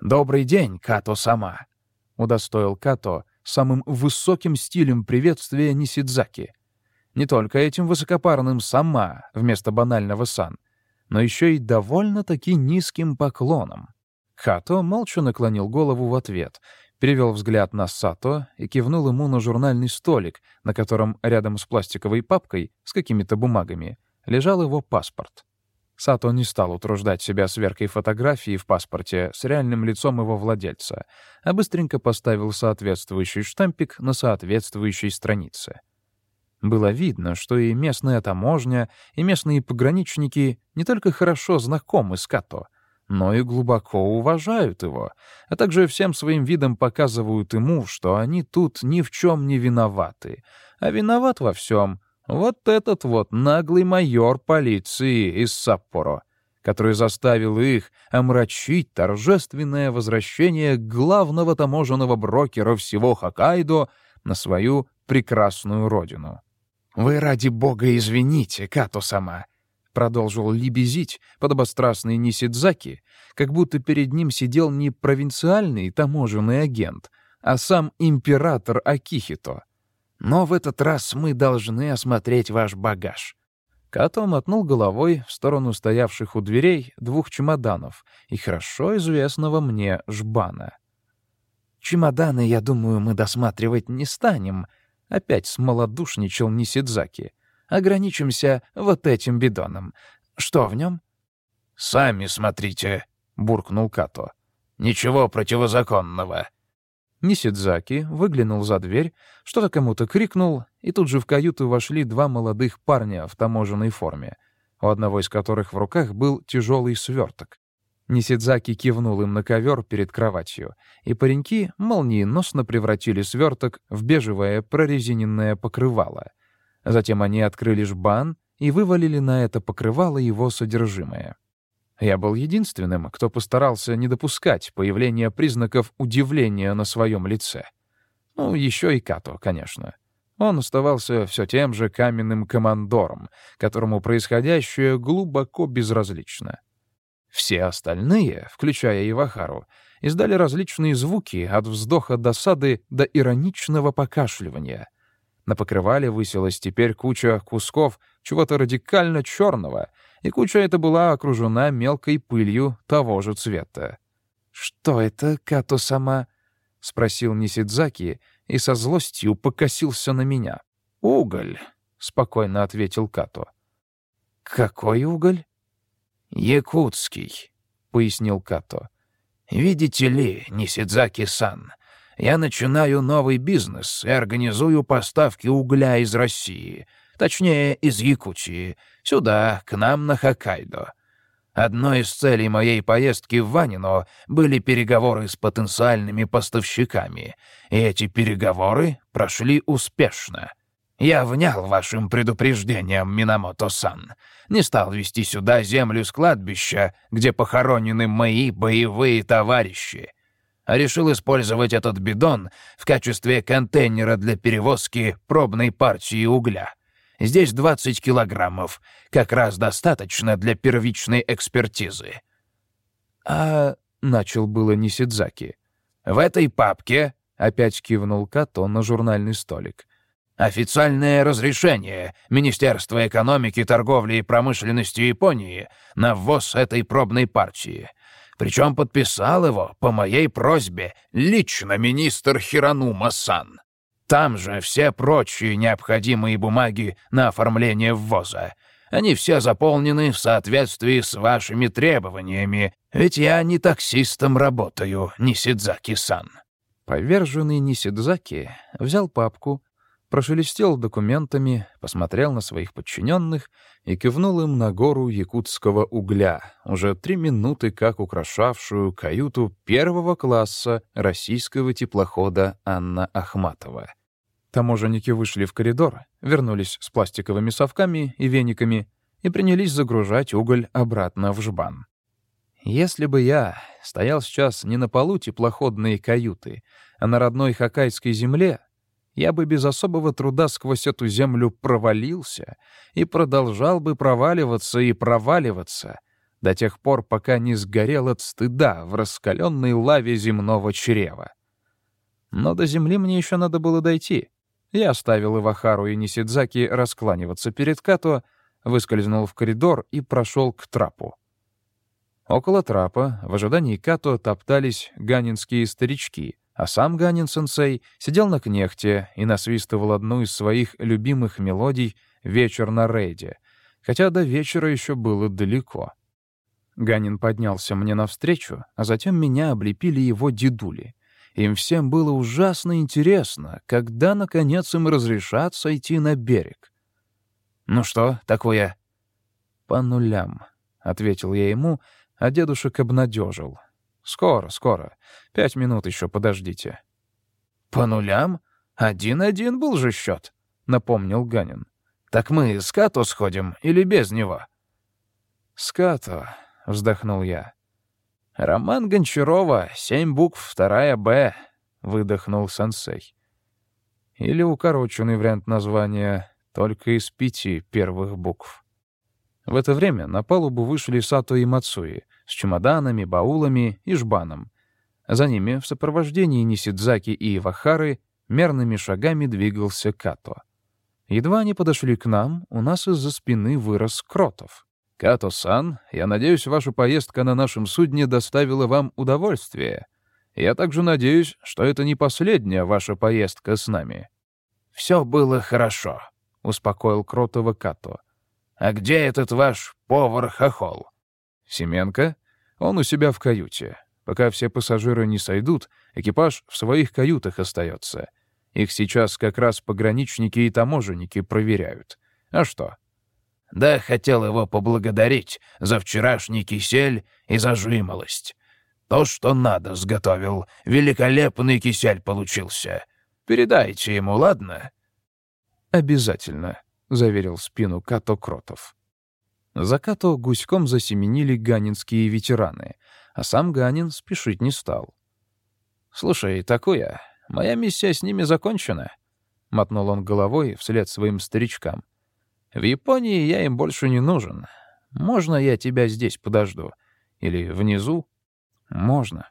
«Добрый день, Като сама!» — удостоил Като самым высоким стилем приветствия Нисидзаки. Не только этим высокопарным «сама» вместо банального «сан», но еще и довольно-таки низким поклоном. Като молча наклонил голову в ответ, перевел взгляд на Сато и кивнул ему на журнальный столик, на котором рядом с пластиковой папкой с какими-то бумагами лежал его паспорт. Сато не стал утруждать себя сверкой фотографии в паспорте с реальным лицом его владельца, а быстренько поставил соответствующий штампик на соответствующей странице. Было видно, что и местная таможня, и местные пограничники не только хорошо знакомы с Като, но и глубоко уважают его, а также всем своим видом показывают ему, что они тут ни в чем не виноваты, а виноват во всем вот этот вот наглый майор полиции из Саппоро, который заставил их омрачить торжественное возвращение главного таможенного брокера всего Хоккайдо на свою прекрасную родину. «Вы ради бога извините, Като-сама», — продолжил лебезить подобострастный Нисидзаки, как будто перед ним сидел не провинциальный таможенный агент, а сам император Акихито. «Но в этот раз мы должны осмотреть ваш багаж». Като мотнул головой в сторону стоявших у дверей двух чемоданов и хорошо известного мне жбана. «Чемоданы, я думаю, мы досматривать не станем», Опять смолодушничал Нисидзаки. «Ограничимся вот этим бидоном. Что в нем?» «Сами смотрите», — буркнул Като. «Ничего противозаконного». Нисидзаки выглянул за дверь, что-то кому-то крикнул, и тут же в каюту вошли два молодых парня в таможенной форме, у одного из которых в руках был тяжелый сверток. Нисидзаки кивнул им на ковер перед кроватью, и пареньки молниеносно превратили сверток в бежевое прорезиненное покрывало. Затем они открыли жбан и вывалили на это покрывало его содержимое. Я был единственным, кто постарался не допускать появления признаков удивления на своем лице. Ну, еще и Като, конечно. Он оставался все тем же каменным командором, которому происходящее глубоко безразлично. Все остальные, включая Ивахару, издали различные звуки от вздоха досады до ироничного покашливания. На покрывале высилась теперь куча кусков чего-то радикально черного, и куча эта была окружена мелкой пылью того же цвета. «Что это, Като сама?» — спросил Нисидзаки и со злостью покосился на меня. «Уголь», — спокойно ответил Като. «Какой уголь?» «Якутский», — пояснил Като. «Видите ли, Нисидзаки-сан, я начинаю новый бизнес и организую поставки угля из России, точнее, из Якутии, сюда, к нам на Хоккайдо. Одной из целей моей поездки в Ванино были переговоры с потенциальными поставщиками, и эти переговоры прошли успешно». Я внял вашим предупреждением, Минамото-сан. Не стал вести сюда землю с кладбища, где похоронены мои боевые товарищи, а решил использовать этот бидон в качестве контейнера для перевозки пробной партии угля. Здесь 20 килограммов, как раз достаточно для первичной экспертизы. А начал было Нисидзаки. В этой папке, опять кивнул Като на журнальный столик — Официальное разрешение Министерства экономики, торговли и промышленности Японии на ввоз этой пробной партии. Причем подписал его, по моей просьбе, лично министр Хиранума-сан. Там же все прочие необходимые бумаги на оформление ввоза. Они все заполнены в соответствии с вашими требованиями, ведь я не таксистом работаю, Нисидзаки-сан». Поверженный Нисидзаки взял папку, прошелестел документами, посмотрел на своих подчиненных и кивнул им на гору якутского угля, уже три минуты как украшавшую каюту первого класса российского теплохода Анна Ахматова. Таможенники вышли в коридор, вернулись с пластиковыми совками и вениками и принялись загружать уголь обратно в жбан. Если бы я стоял сейчас не на полу теплоходной каюты, а на родной хоккайской земле, я бы без особого труда сквозь эту землю провалился и продолжал бы проваливаться и проваливаться до тех пор, пока не сгорел от стыда в раскаленной лаве земного чрева. Но до земли мне еще надо было дойти. Я оставил Ивахару и Нисидзаки раскланиваться перед Като, выскользнул в коридор и прошел к трапу. Около трапа, в ожидании Като, топтались ганинские старички — а сам Ганин-сенсей сидел на кнехте и насвистывал одну из своих любимых мелодий «Вечер на рейде», хотя до вечера еще было далеко. Ганин поднялся мне навстречу, а затем меня облепили его дедули. Им всем было ужасно интересно, когда, наконец, им разрешат сойти на берег. «Ну что такое?» «По нулям», — ответил я ему, а дедушек обнадежил. «Скоро, скоро. Пять минут еще подождите». «По нулям? Один-один был же счет», — напомнил Ганин. «Так мы с Като сходим или без него?» «С Като», — вздохнул я. «Роман Гончарова, семь букв, вторая «Б», — выдохнул сенсей. Или укороченный вариант названия, только из пяти первых букв. В это время на палубу вышли Сато и Мацуи с чемоданами, баулами и жбаном. За ними, в сопровождении Нисидзаки и Ивахары, мерными шагами двигался Като. Едва они подошли к нам, у нас из-за спины вырос Кротов. «Като-сан, я надеюсь, ваша поездка на нашем судне доставила вам удовольствие. Я также надеюсь, что это не последняя ваша поездка с нами». «Все было хорошо», — успокоил Кротова Като. «А где этот ваш повар-хохол?» «Семенко? Он у себя в каюте. Пока все пассажиры не сойдут, экипаж в своих каютах остается. Их сейчас как раз пограничники и таможенники проверяют. А что?» «Да хотел его поблагодарить за вчерашний кисель и за жимолость. То, что надо, сготовил. Великолепный кисель получился. Передайте ему, ладно?» «Обязательно», — заверил спину Като Кротов. За Като гуськом засеменили ганинские ветераны, а сам Ганин спешить не стал. «Слушай, такое, моя миссия с ними закончена», — мотнул он головой вслед своим старичкам. «В Японии я им больше не нужен. Можно я тебя здесь подожду? Или внизу?» «Можно».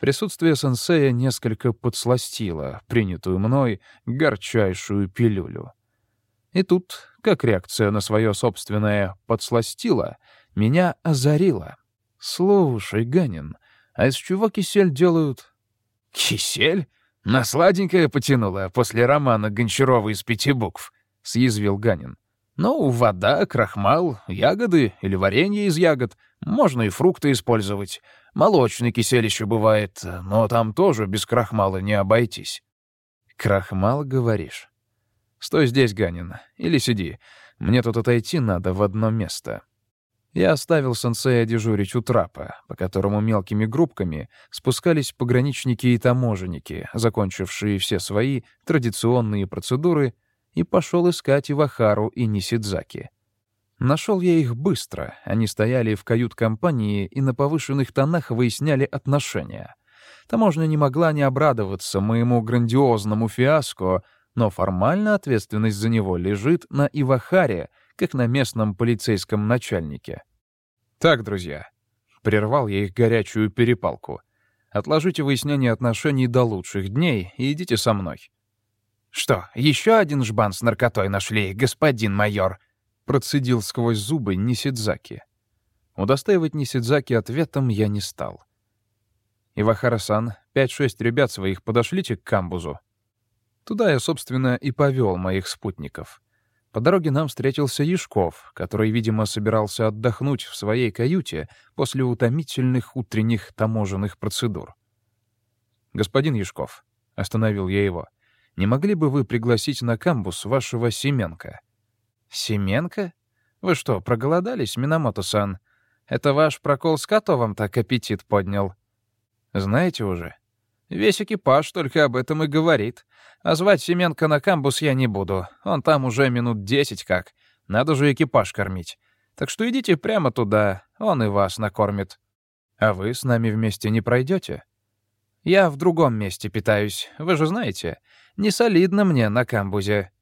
Присутствие сенсея несколько подсластило принятую мной горчайшую пилюлю. И тут, как реакция на свое собственное «подсластило», меня озарило. «Слушай, Ганин, а из чего кисель делают?» «Кисель? На сладенькое потянуло после романа Гончарова из пяти букв», — съязвил Ганин. «Ну, вода, крахмал, ягоды или варенье из ягод. Можно и фрукты использовать. Молочный кисель еще бывает, но там тоже без крахмала не обойтись». «Крахмал, говоришь?» «Стой здесь, Ганин, или сиди. Мне тут отойти надо в одно место». Я оставил сенсея дежурить у трапа, по которому мелкими группками спускались пограничники и таможенники, закончившие все свои традиционные процедуры, и пошел искать Ивахару и Нисидзаки. Нашел я их быстро. Они стояли в кают-компании и на повышенных тонах выясняли отношения. Таможня не могла не обрадоваться моему грандиозному фиаско но формально ответственность за него лежит на Ивахаре, как на местном полицейском начальнике. «Так, друзья», — прервал я их горячую перепалку, «отложите выяснение отношений до лучших дней и идите со мной». «Что, еще один жбан с наркотой нашли, господин майор?» — процедил сквозь зубы Нисидзаки. Удостаивать Нисидзаки ответом я не стал. «Ивахара-сан, пять-шесть ребят своих подошлите к камбузу», Туда я, собственно, и повел моих спутников. По дороге нам встретился Яшков, который, видимо, собирался отдохнуть в своей каюте после утомительных утренних таможенных процедур. «Господин Яшков», — остановил я его, — «не могли бы вы пригласить на камбус вашего Семенка?» «Семенка? Вы что, проголодались, Минамото-сан? Это ваш прокол с котовым так аппетит поднял?» «Знаете уже?» Весь экипаж только об этом и говорит. А звать Семенко на камбус я не буду. Он там уже минут десять как. Надо же экипаж кормить. Так что идите прямо туда, он и вас накормит. А вы с нами вместе не пройдете? Я в другом месте питаюсь, вы же знаете. Не солидно мне на камбузе.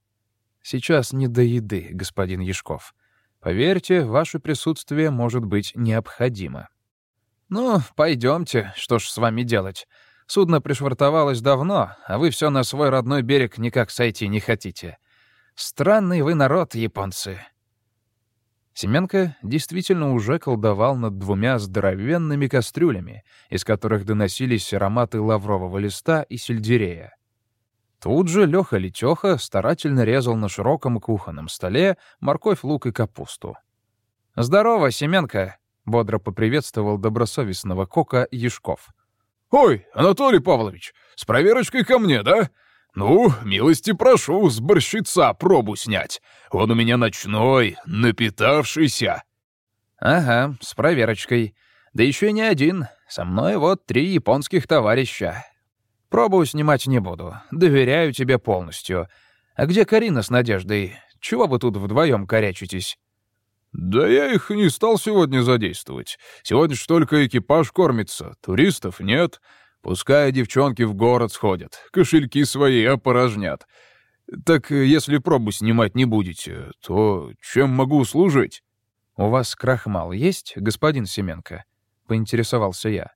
Сейчас не до еды, господин Яшков. Поверьте, ваше присутствие может быть необходимо. Ну, пойдемте, что ж с вами делать. Судно пришвартовалось давно, а вы все на свой родной берег никак сойти не хотите. Странный вы народ, японцы». Семенко действительно уже колдовал над двумя здоровенными кастрюлями, из которых доносились ароматы лаврового листа и сельдерея. Тут же Леха Летеха старательно резал на широком кухонном столе морковь, лук и капусту. «Здорово, Семенка!» — бодро поприветствовал добросовестного кока Ешков. «Ой, Анатолий Павлович, с проверочкой ко мне, да? Ну, милости прошу, с борщица пробу снять. Он у меня ночной, напитавшийся». «Ага, с проверочкой. Да еще не один. Со мной вот три японских товарища. Пробу снимать не буду. Доверяю тебе полностью. А где Карина с Надеждой? Чего вы тут вдвоем корячитесь?» «Да я их не стал сегодня задействовать. Сегодня ж только экипаж кормится, туристов нет. Пускай девчонки в город сходят, кошельки свои опорожнят. Так если пробу снимать не будете, то чем могу служить?» «У вас крахмал есть, господин Семенко?» — поинтересовался я.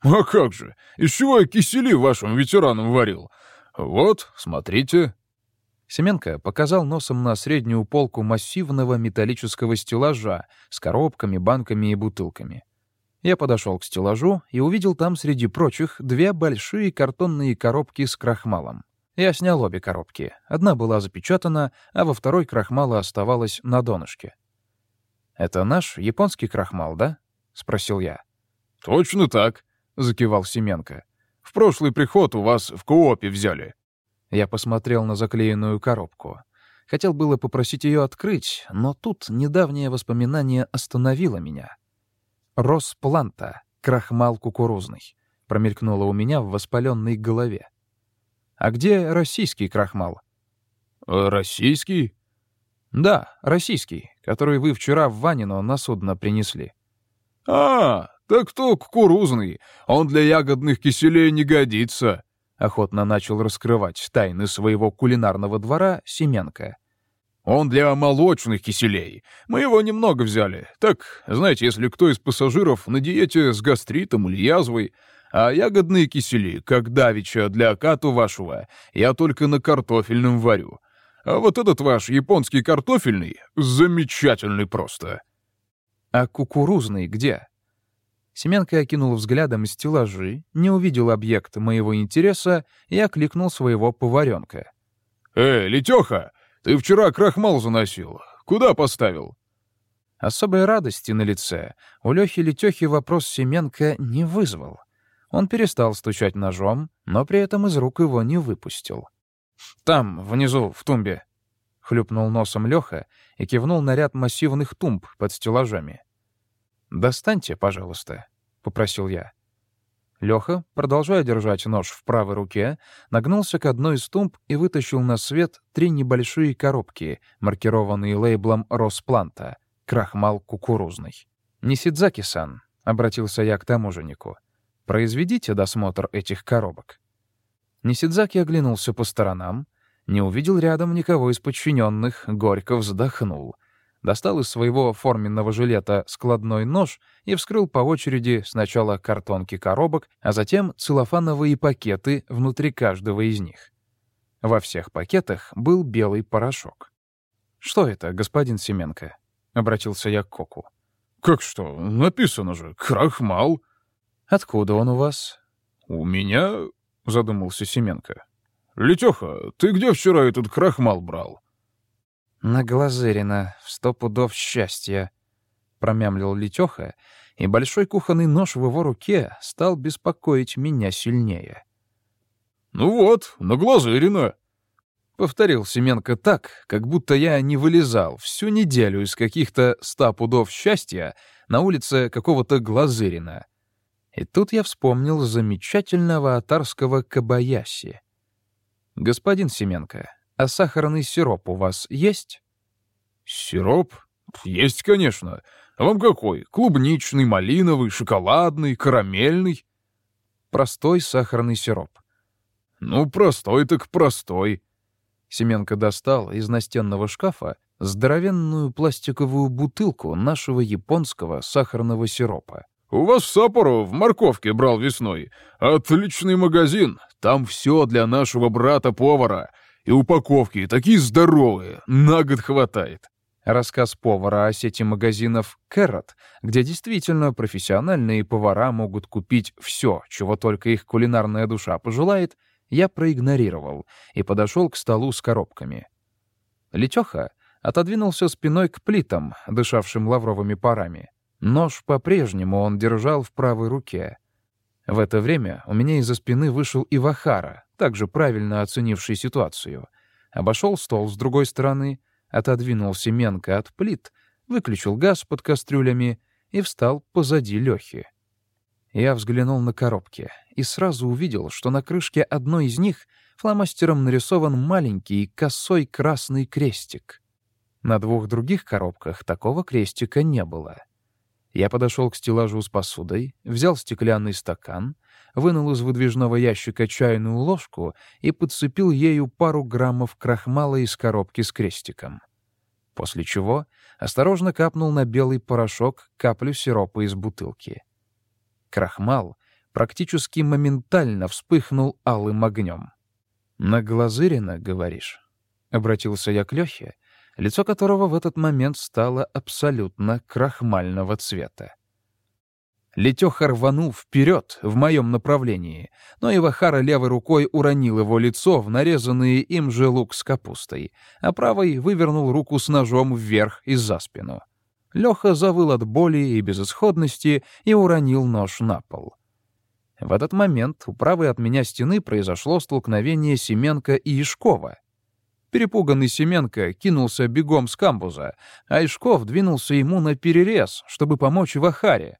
«А как же! Из чего я кисели вашим ветеранам варил? Вот, смотрите». Семенко показал носом на среднюю полку массивного металлического стеллажа с коробками, банками и бутылками. Я подошел к стеллажу и увидел там, среди прочих, две большие картонные коробки с крахмалом. Я снял обе коробки. Одна была запечатана, а во второй крахмала оставалась на донышке. «Это наш японский крахмал, да?» — спросил я. «Точно так», — закивал Семенко. «В прошлый приход у вас в коопе взяли». Я посмотрел на заклеенную коробку. Хотел было попросить ее открыть, но тут недавнее воспоминание остановило меня. «Роспланта. Крахмал кукурузный», — промелькнуло у меня в воспаленной голове. «А где российский крахмал?» «Э, «Российский?» «Да, российский, который вы вчера в Ванино на судно принесли». «А, так то кукурузный. Он для ягодных киселей не годится», — охотно начал раскрывать тайны своего кулинарного двора Семенко. «Он для молочных киселей. Мы его немного взяли. Так, знаете, если кто из пассажиров на диете с гастритом или язвой, а ягодные кисели, как давича для кату вашего, я только на картофельном варю. А вот этот ваш японский картофельный замечательный просто». «А кукурузный где?» Семенко окинул взглядом стеллажи, не увидел объект моего интереса и окликнул своего поваренка. «Эй, Летеха, ты вчера крахмал заносил. Куда поставил?» Особой радости на лице у Лёхи Летёхи вопрос Семенко не вызвал. Он перестал стучать ножом, но при этом из рук его не выпустил. «Там, внизу, в тумбе», — хлюпнул носом Лёха и кивнул на ряд массивных тумб под стеллажами. «Достаньте, пожалуйста», — попросил я. Лёха, продолжая держать нож в правой руке, нагнулся к одной из тумб и вытащил на свет три небольшие коробки, маркированные лейблом «Роспланта» — крахмал кукурузный. «Нисидзаки-сан», — обратился я к таможеннику, — «произведите досмотр этих коробок». Нисидзаки оглянулся по сторонам, не увидел рядом никого из подчиненных, горько вздохнул. Достал из своего форменного жилета складной нож и вскрыл по очереди сначала картонки коробок, а затем целлофановые пакеты внутри каждого из них. Во всех пакетах был белый порошок. «Что это, господин Семенко?» — обратился я к Коку. «Как что? Написано же. Крахмал». «Откуда он у вас?» «У меня — задумался Семенко. «Летеха, ты где вчера этот крахмал брал?» «На Глазырина, в сто пудов счастья», — промямлил Летеха, и большой кухонный нож в его руке стал беспокоить меня сильнее. «Ну вот, на Глазырина», — повторил Семенко так, как будто я не вылезал всю неделю из каких-то ста пудов счастья на улице какого-то Глазырина. И тут я вспомнил замечательного атарского Кабаяси. «Господин Семенко, а сахарный сироп у вас есть?» «Сироп? Есть, конечно. А вам какой? Клубничный, малиновый, шоколадный, карамельный?» «Простой сахарный сироп». «Ну, простой так простой». Семенко достал из настенного шкафа здоровенную пластиковую бутылку нашего японского сахарного сиропа. У вас в Саппоро в морковке брал весной. Отличный магазин. Там все для нашего брата-повара. И упаковки такие здоровые. На год хватает. Рассказ повара о сети магазинов «Кэррот», где действительно профессиональные повара могут купить все, чего только их кулинарная душа пожелает, я проигнорировал и подошел к столу с коробками. Летеха отодвинулся спиной к плитам, дышавшим лавровыми парами. Нож по-прежнему он держал в правой руке. В это время у меня из-за спины вышел Ивахара, также правильно оценивший ситуацию. Обошел стол с другой стороны, отодвинул Семенко от плит, выключил газ под кастрюлями и встал позади Лёхи. Я взглянул на коробки и сразу увидел, что на крышке одной из них фломастером нарисован маленький косой красный крестик. На двух других коробках такого крестика не было. Я подошел к стеллажу с посудой, взял стеклянный стакан, вынул из выдвижного ящика чайную ложку и подцепил ею пару граммов крахмала из коробки с крестиком. После чего осторожно капнул на белый порошок каплю сиропа из бутылки. Крахмал практически моментально вспыхнул алым огнем. «На Глазырина, говоришь?» — обратился я к Лёхе, лицо которого в этот момент стало абсолютно крахмального цвета. Летёха рванул вперед в моем направлении, но Ивахара левой рукой уронил его лицо в нарезанный им же лук с капустой, а правой вывернул руку с ножом вверх и за спину. Леха завыл от боли и безысходности и уронил нож на пол. В этот момент у правой от меня стены произошло столкновение Семенко и Ишкова. Перепуганный Семенко кинулся бегом с камбуза, а Ишков двинулся ему на перерез, чтобы помочь Вахаре.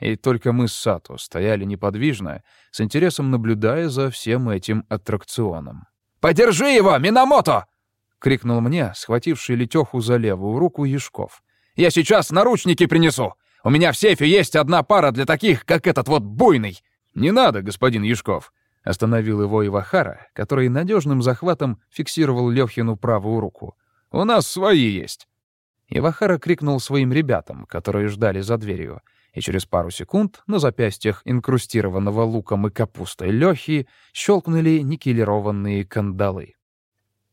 И только мы с Сато стояли неподвижно, с интересом наблюдая за всем этим аттракционом. «Подержи его, Минамото!» — крикнул мне, схвативший Летеху за левую руку Ешков. Я сейчас наручники принесу. У меня в сейфе есть одна пара для таких, как этот вот буйный». «Не надо, господин Юшков», — остановил его Ивахара, который надежным захватом фиксировал Лехину правую руку. «У нас свои есть». Ивахара крикнул своим ребятам, которые ждали за дверью, и через пару секунд на запястьях инкрустированного луком и капустой Лехи щелкнули никелированные кандалы.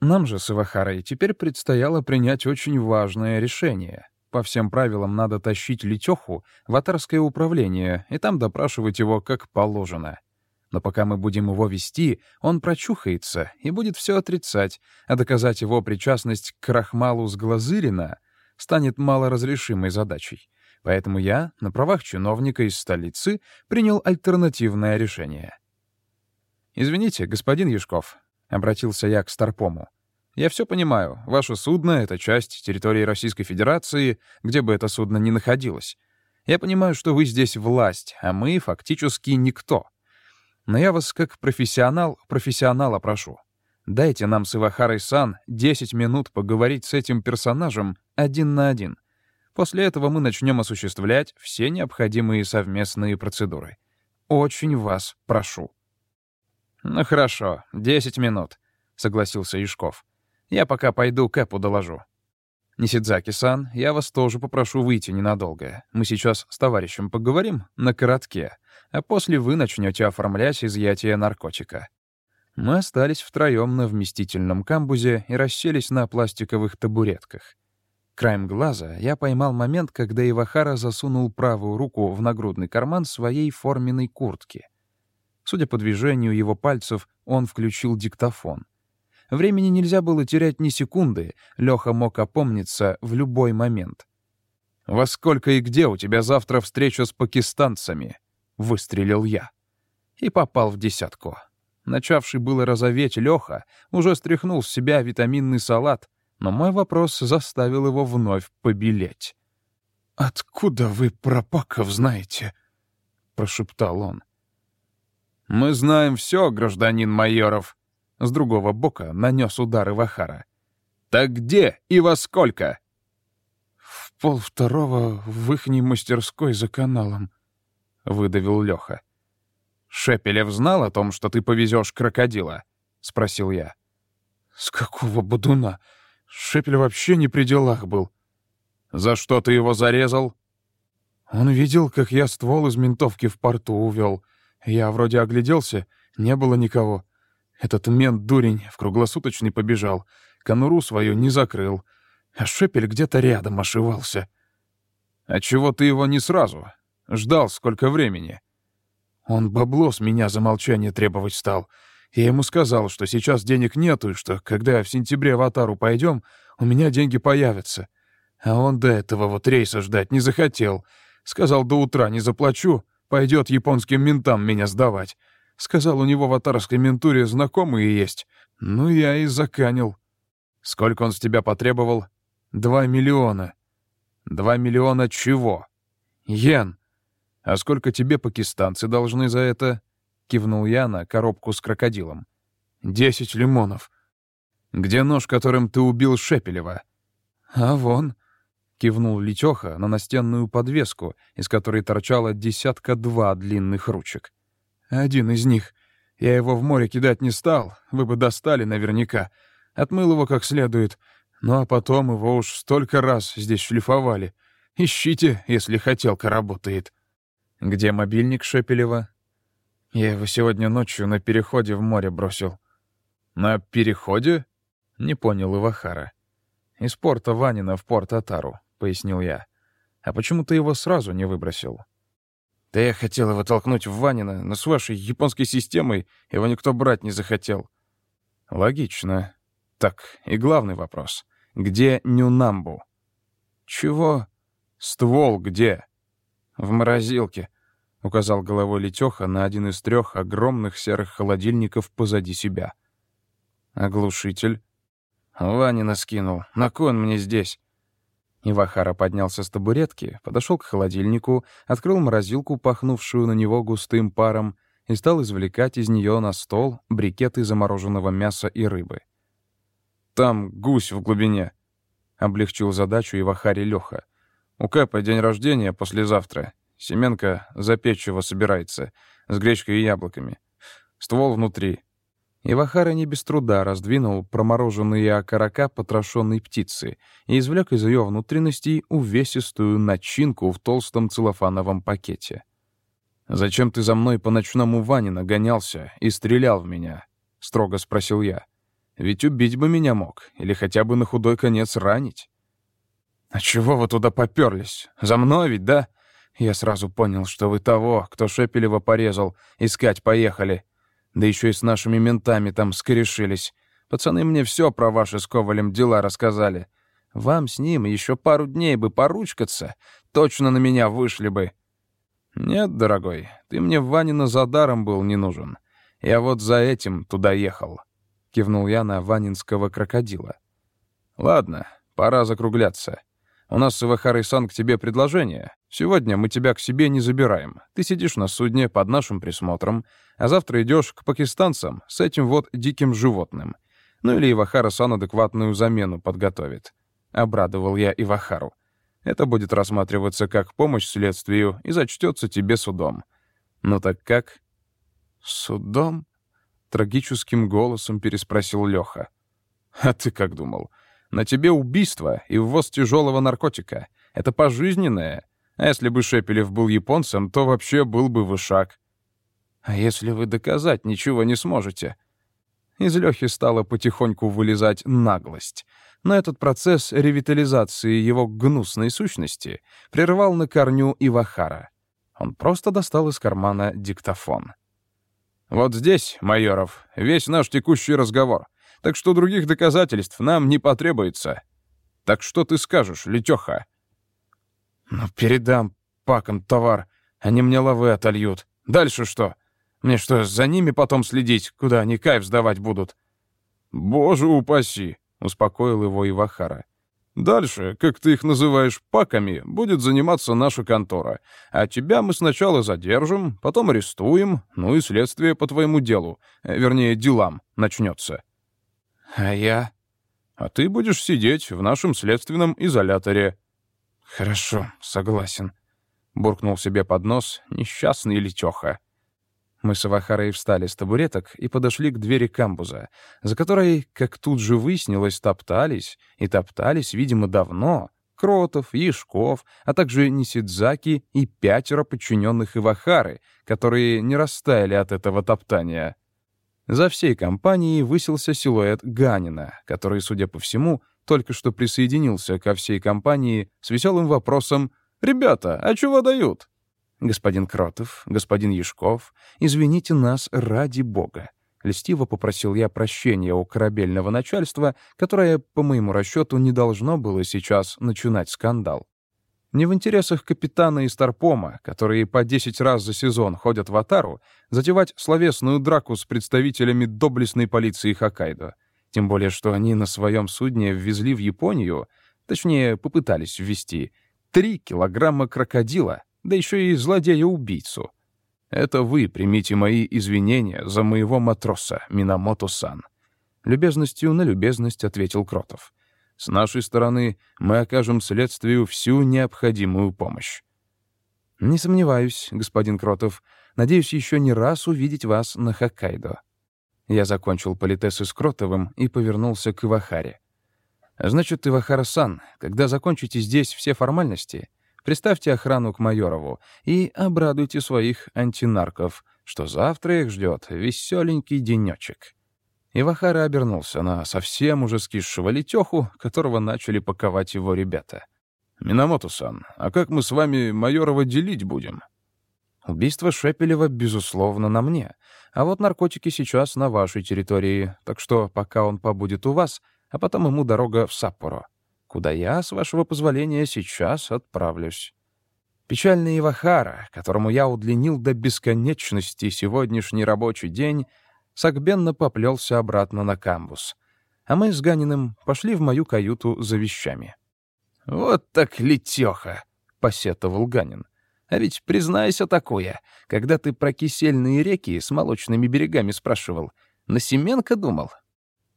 Нам же с Ивахарой теперь предстояло принять очень важное решение — по всем правилам надо тащить Летеху в Атарское управление и там допрашивать его как положено. Но пока мы будем его вести, он прочухается и будет все отрицать, а доказать его причастность к крахмалу с Глазырина станет малоразрешимой задачей. Поэтому я, на правах чиновника из столицы, принял альтернативное решение. «Извините, господин Юшков», — обратился я к Старпому, — я все понимаю. Ваше судно — это часть территории Российской Федерации, где бы это судно ни находилось. Я понимаю, что вы здесь власть, а мы фактически никто. Но я вас как профессионал, профессионала прошу. Дайте нам с Ивахарой-сан 10 минут поговорить с этим персонажем один на один. После этого мы начнем осуществлять все необходимые совместные процедуры. Очень вас прошу. «Ну хорошо, 10 минут», — согласился Ишков. Я пока пойду Кэпу доложу. Нисидзаки-сан, я вас тоже попрошу выйти ненадолго. Мы сейчас с товарищем поговорим на коротке, а после вы начнете оформлять изъятие наркотика. Мы остались втроем на вместительном камбузе и расселись на пластиковых табуретках. Краем глаза я поймал момент, когда Ивахара засунул правую руку в нагрудный карман своей форменной куртки. Судя по движению его пальцев, он включил диктофон — Времени нельзя было терять ни секунды, Леха мог опомниться в любой момент. «Во сколько и где у тебя завтра встреча с пакистанцами?» — выстрелил я. И попал в десятку. Начавший было розоветь Леха уже стряхнул с себя витаминный салат, но мой вопрос заставил его вновь побелеть. «Откуда вы про паков знаете?» — прошептал он. «Мы знаем все, гражданин Майоров», с другого бока нанес удары Вахара. «Так где и во сколько?» «В полвторого в ихней мастерской за каналом», — выдавил Леха. «Шепелев знал о том, что ты повезешь крокодила?» — спросил я. «С какого бодуна? Шепель вообще не при делах был». «За что ты его зарезал?» «Он видел, как я ствол из ментовки в порту увел. Я вроде огляделся, не было никого. Этот мент-дурень в круглосуточный побежал, конуру свою не закрыл, а шепель где-то рядом ошивался. «А чего ты его не сразу? Ждал сколько времени?» Он бабло с меня за молчание требовать стал. Я ему сказал, что сейчас денег нету, и что, когда в сентябре в Атару пойдем, у меня деньги появятся. А он до этого вот рейса ждать не захотел. Сказал, до утра не заплачу, пойдет японским ментам меня сдавать. Сказал, у него в атарской ментуре знакомые есть. Ну, я и заканил. Сколько он с тебя потребовал? Два миллиона. Два миллиона чего? Йен. А сколько тебе пакистанцы должны за это? Кивнул я на коробку с крокодилом. Десять лимонов. Где нож, которым ты убил Шепелева? А вон. Кивнул Летёха на настенную подвеску, из которой торчало десятка-два длинных ручек. Один из них. Я его в море кидать не стал, вы бы достали наверняка. Отмыл его как следует. Ну а потом его уж столько раз здесь шлифовали. Ищите, если хотелка работает. Где мобильник Шепелева? Я его сегодня ночью на переходе в море бросил. На переходе? Не понял Ивахара. Из порта Ванина в порт Атару, пояснил я. А почему ты его сразу не выбросил? Да я хотел его толкнуть в Ванина, но с вашей японской системой его никто брать не захотел. Логично. Так, и главный вопрос. Где Нюнамбу? Чего? Ствол где? В морозилке, — указал головой Летёха на один из трех огромных серых холодильников позади себя. Оглушитель. Ванина скинул. На кой он мне здесь? Ивахара поднялся с табуретки, подошел к холодильнику, открыл морозилку, пахнувшую на него густым паром, и стал извлекать из нее на стол брикеты замороженного мяса и рыбы. «Там гусь в глубине», — облегчил задачу Ивахаре Леха. «У Кэпа день рождения послезавтра. Семенка запечь его собирается, с гречкой и яблоками. Ствол внутри. Ивахара не без труда раздвинул промороженные окорока потрошенной птицы и извлек из ее внутренностей увесистую начинку в толстом целлофановом пакете. «Зачем ты за мной по ночному Ванина гонялся и стрелял в меня?» — строго спросил я. «Ведь убить бы меня мог, или хотя бы на худой конец ранить». «А чего вы туда поперлись? За мной ведь, да? Я сразу понял, что вы того, кто Шепелева порезал, искать поехали. Да еще и с нашими ментами там скорешились. Пацаны мне все про ваши с Ковалем дела рассказали. Вам с ним еще пару дней бы поручкаться, точно на меня вышли бы. Нет, дорогой, ты мне Ванина за даром был не нужен. Я вот за этим туда ехал. Кивнул я на ванинского крокодила. Ладно, пора закругляться. У нас с Ивахарой-сан к тебе предложение. Сегодня мы тебя к себе не забираем. Ты сидишь на судне под нашим присмотром, а завтра идешь к пакистанцам с этим вот диким животным. Ну или Ивахара-сан адекватную замену подготовит. Обрадовал я Ивахару. Это будет рассматриваться как помощь следствию и зачтется тебе судом. Ну так как? Судом? Трагическим голосом переспросил Леха. А ты как думал? На тебе убийство и ввоз тяжелого наркотика. Это пожизненное. А если бы Шепелев был японцем, то вообще был бы вышаг. А если вы доказать ничего не сможете? Из Лёхи стала потихоньку вылезать наглость. Но этот процесс ревитализации его гнусной сущности прервал на корню Ивахара. Он просто достал из кармана диктофон. «Вот здесь, Майоров, весь наш текущий разговор так что других доказательств нам не потребуется. Так что ты скажешь, Летёха?» «Ну, передам пакам товар, они мне лавы отольют. Дальше что? Мне что, за ними потом следить, куда они кайф сдавать будут?» «Боже упаси!» — успокоил его Ивахара. «Дальше, как ты их называешь, паками, будет заниматься наша контора. А тебя мы сначала задержим, потом арестуем, ну и следствие по твоему делу, э, вернее, делам, начнется. «А я?» «А ты будешь сидеть в нашем следственном изоляторе». «Хорошо, согласен», — буркнул себе под нос несчастный Летёха. Мы с Авахарой встали с табуреток и подошли к двери камбуза, за которой, как тут же выяснилось, топтались, и топтались, видимо, давно, Кротов, Яшков, а также Нисидзаки и пятеро подчиненных Ивахары, которые не растаяли от этого топтания. За всей компанией высился силуэт Ганина, который, судя по всему, только что присоединился ко всей компании с веселым вопросом «Ребята, а чего дают?» «Господин Кротов, господин Яшков, извините нас ради бога. Льстиво попросил я прощения у корабельного начальства, которое, по моему расчету, не должно было сейчас начинать скандал. Не в интересах капитана и старпома, которые по 10 раз за сезон ходят в Атару, затевать словесную драку с представителями доблестной полиции Хоккайдо. Тем более, что они на своем судне ввезли в Японию, точнее, попытались ввести, 3 килограмма крокодила, да еще и злодея-убийцу. Это вы примите мои извинения за моего матроса, Минамото-сан. Любезностью на любезность ответил Кротов. С нашей стороны мы окажем следствию всю необходимую помощь. Не сомневаюсь, господин Кротов. Надеюсь еще не раз увидеть вас на Хоккайдо. Я закончил политесы с Кротовым и повернулся к Ивахаре. Значит, Ивахара-сан, когда закончите здесь все формальности, приставьте охрану к Майорову и обрадуйте своих антинарков, что завтра их ждет веселенький денечек. Ивахара обернулся на совсем уже скисшего летеху, которого начали паковать его ребята. «Минамото-сан, а как мы с вами Майорова делить будем?» «Убийство Шепелева, безусловно, на мне. А вот наркотики сейчас на вашей территории, так что пока он побудет у вас, а потом ему дорога в Саппоро, куда я, с вашего позволения, сейчас отправлюсь». Печальный Ивахара, которому я удлинил до бесконечности сегодняшний рабочий день, сагбенно поплелся обратно на камбус. А мы с Ганиным пошли в мою каюту за вещами. «Вот так летеха!» — посетовал Ганин. «А ведь, признайся такое, когда ты про кисельные реки с молочными берегами спрашивал, на Семенко думал?»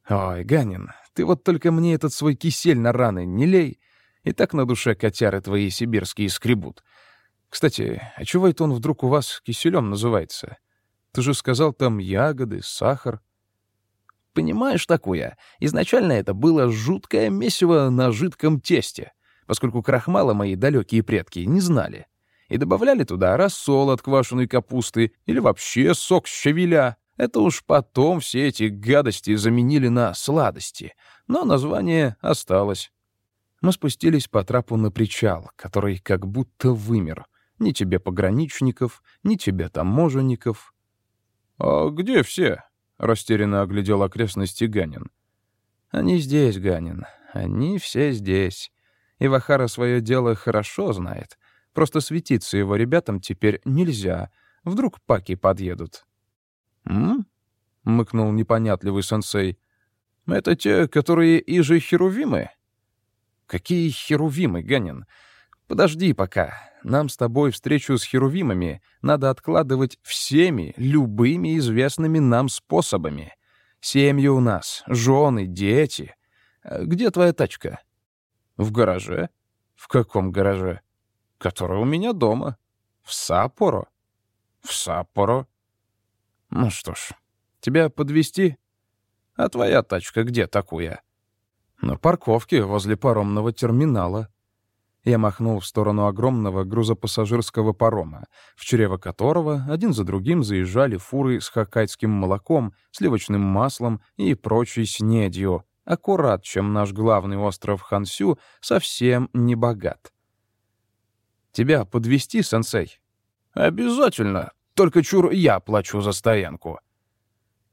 «Ой, Ганин, ты вот только мне этот свой кисель на раны не лей. И так на душе котяры твои сибирские скребут. Кстати, а чего это он вдруг у вас киселем называется? Ты же сказал, там ягоды, сахар. Понимаешь такое? Изначально это было жуткое месиво на жидком тесте, поскольку крахмала мои далекие предки не знали. И добавляли туда рассол от квашеной капусты или вообще сок щавеля. Это уж потом все эти гадости заменили на сладости, но название осталось. Мы спустились по трапу на причал, который как будто вымер. Ни тебе пограничников, ни тебе таможенников, «А где все?» — растерянно оглядел окрестности Ганин. «Они здесь, Ганин. Они все здесь. И Вахара свое дело хорошо знает. Просто светиться его ребятам теперь нельзя. Вдруг паки подъедут». «М?» — мыкнул непонятливый сенсей. «Это те, которые и же херувимы?» «Какие херувимы, Ганин? Подожди пока. Нам с тобой встречу с херувимами надо откладывать всеми любыми известными нам способами. Семьи у нас, жены, дети. Э, где твоя тачка? В гараже. В каком гараже? Который у меня дома. В Саппоро? В Саппоро. Ну что ж, тебя подвести? А твоя тачка где такая? На парковке возле паромного терминала. Я махнул в сторону огромного грузопассажирского парома, в чрево которого один за другим заезжали фуры с хоккайдским молоком, сливочным маслом и прочей снедью, аккурат, чем наш главный остров Хансю совсем не богат. «Тебя подвести, сенсей?» «Обязательно. Только чур я плачу за стоянку».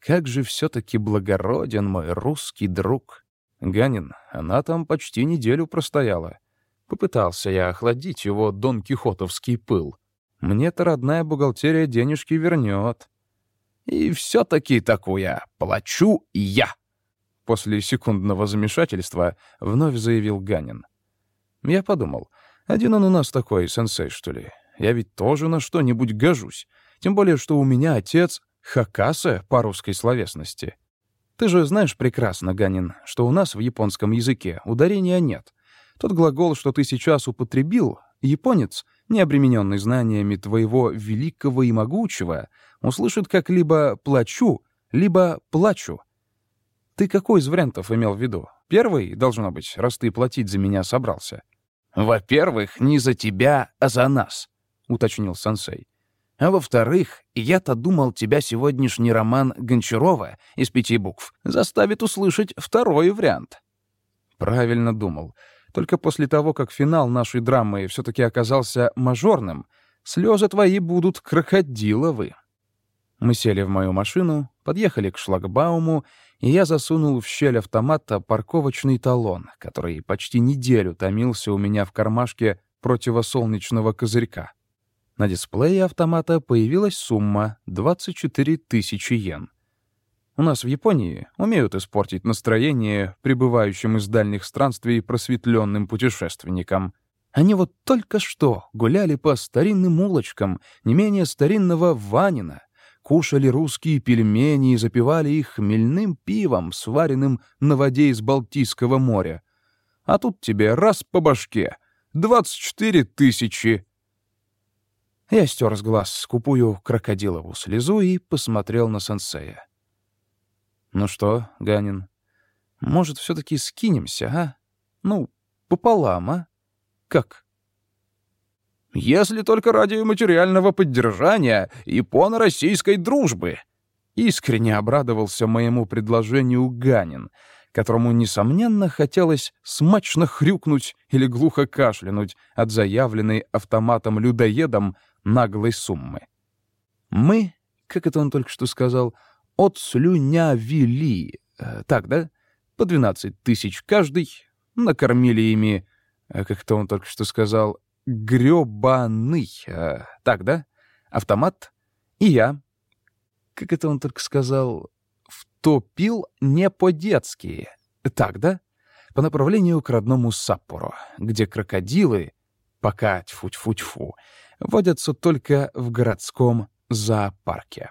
«Как же все-таки благороден мой русский друг!» «Ганин, она там почти неделю простояла». Попытался я охладить его дон Кихотовский пыл. Мне-то родная бухгалтерия денежки вернет. И все-таки такое плачу я. После секундного замешательства вновь заявил Ганин. Я подумал, один он у нас такой, сенсей, что ли? Я ведь тоже на что-нибудь гожусь. Тем более, что у меня отец Хакаса по русской словесности. Ты же знаешь прекрасно, Ганин, что у нас в японском языке ударения нет — тот глагол, что ты сейчас употребил, японец, не обремененный знаниями твоего великого и могучего, услышит как либо «плачу», либо «плачу». Ты какой из вариантов имел в виду? Первый, должно быть, раз ты платить за меня собрался. «Во-первых, не за тебя, а за нас», — уточнил сенсей. «А во-вторых, я-то думал, тебя сегодняшний роман Гончарова из пяти букв заставит услышать второй вариант». «Правильно думал. Только после того, как финал нашей драмы все-таки оказался мажорным, слезы твои будут крокодиловы. Мы сели в мою машину, подъехали к шлагбауму, и я засунул в щель автомата парковочный талон, который почти неделю томился у меня в кармашке противосолнечного козырька. На дисплее автомата появилась сумма — 24 тысячи йен. У нас в Японии умеют испортить настроение прибывающим из дальних странствий просветленным путешественникам. Они вот только что гуляли по старинным улочкам не менее старинного Ванина, кушали русские пельмени и запивали их хмельным пивом, сваренным на воде из Балтийского моря. А тут тебе раз по башке — 24 тысячи. Я стер с глаз скупую крокодилову слезу и посмотрел на сенсея. «Ну что, Ганин, может, все-таки скинемся, а? Ну, пополам, а? Как?» «Если только ради материального поддержания японо-российской дружбы», искренне обрадовался моему предложению Ганин, которому, несомненно, хотелось смачно хрюкнуть или глухо кашлянуть от заявленной автоматом-людоедом наглой суммы. Мы, как это он только что сказал, отслюнявили, э, так, да, по 12 тысяч каждый, накормили ими, э, как это он только что сказал, грёбаный, э, так, да, автомат, и я, как это он только сказал, втопил не по-детски, так, да, по направлению к родному Саппоро, где крокодилы, пока тьфу-тьфу-тьфу, водятся только в городском зоопарке.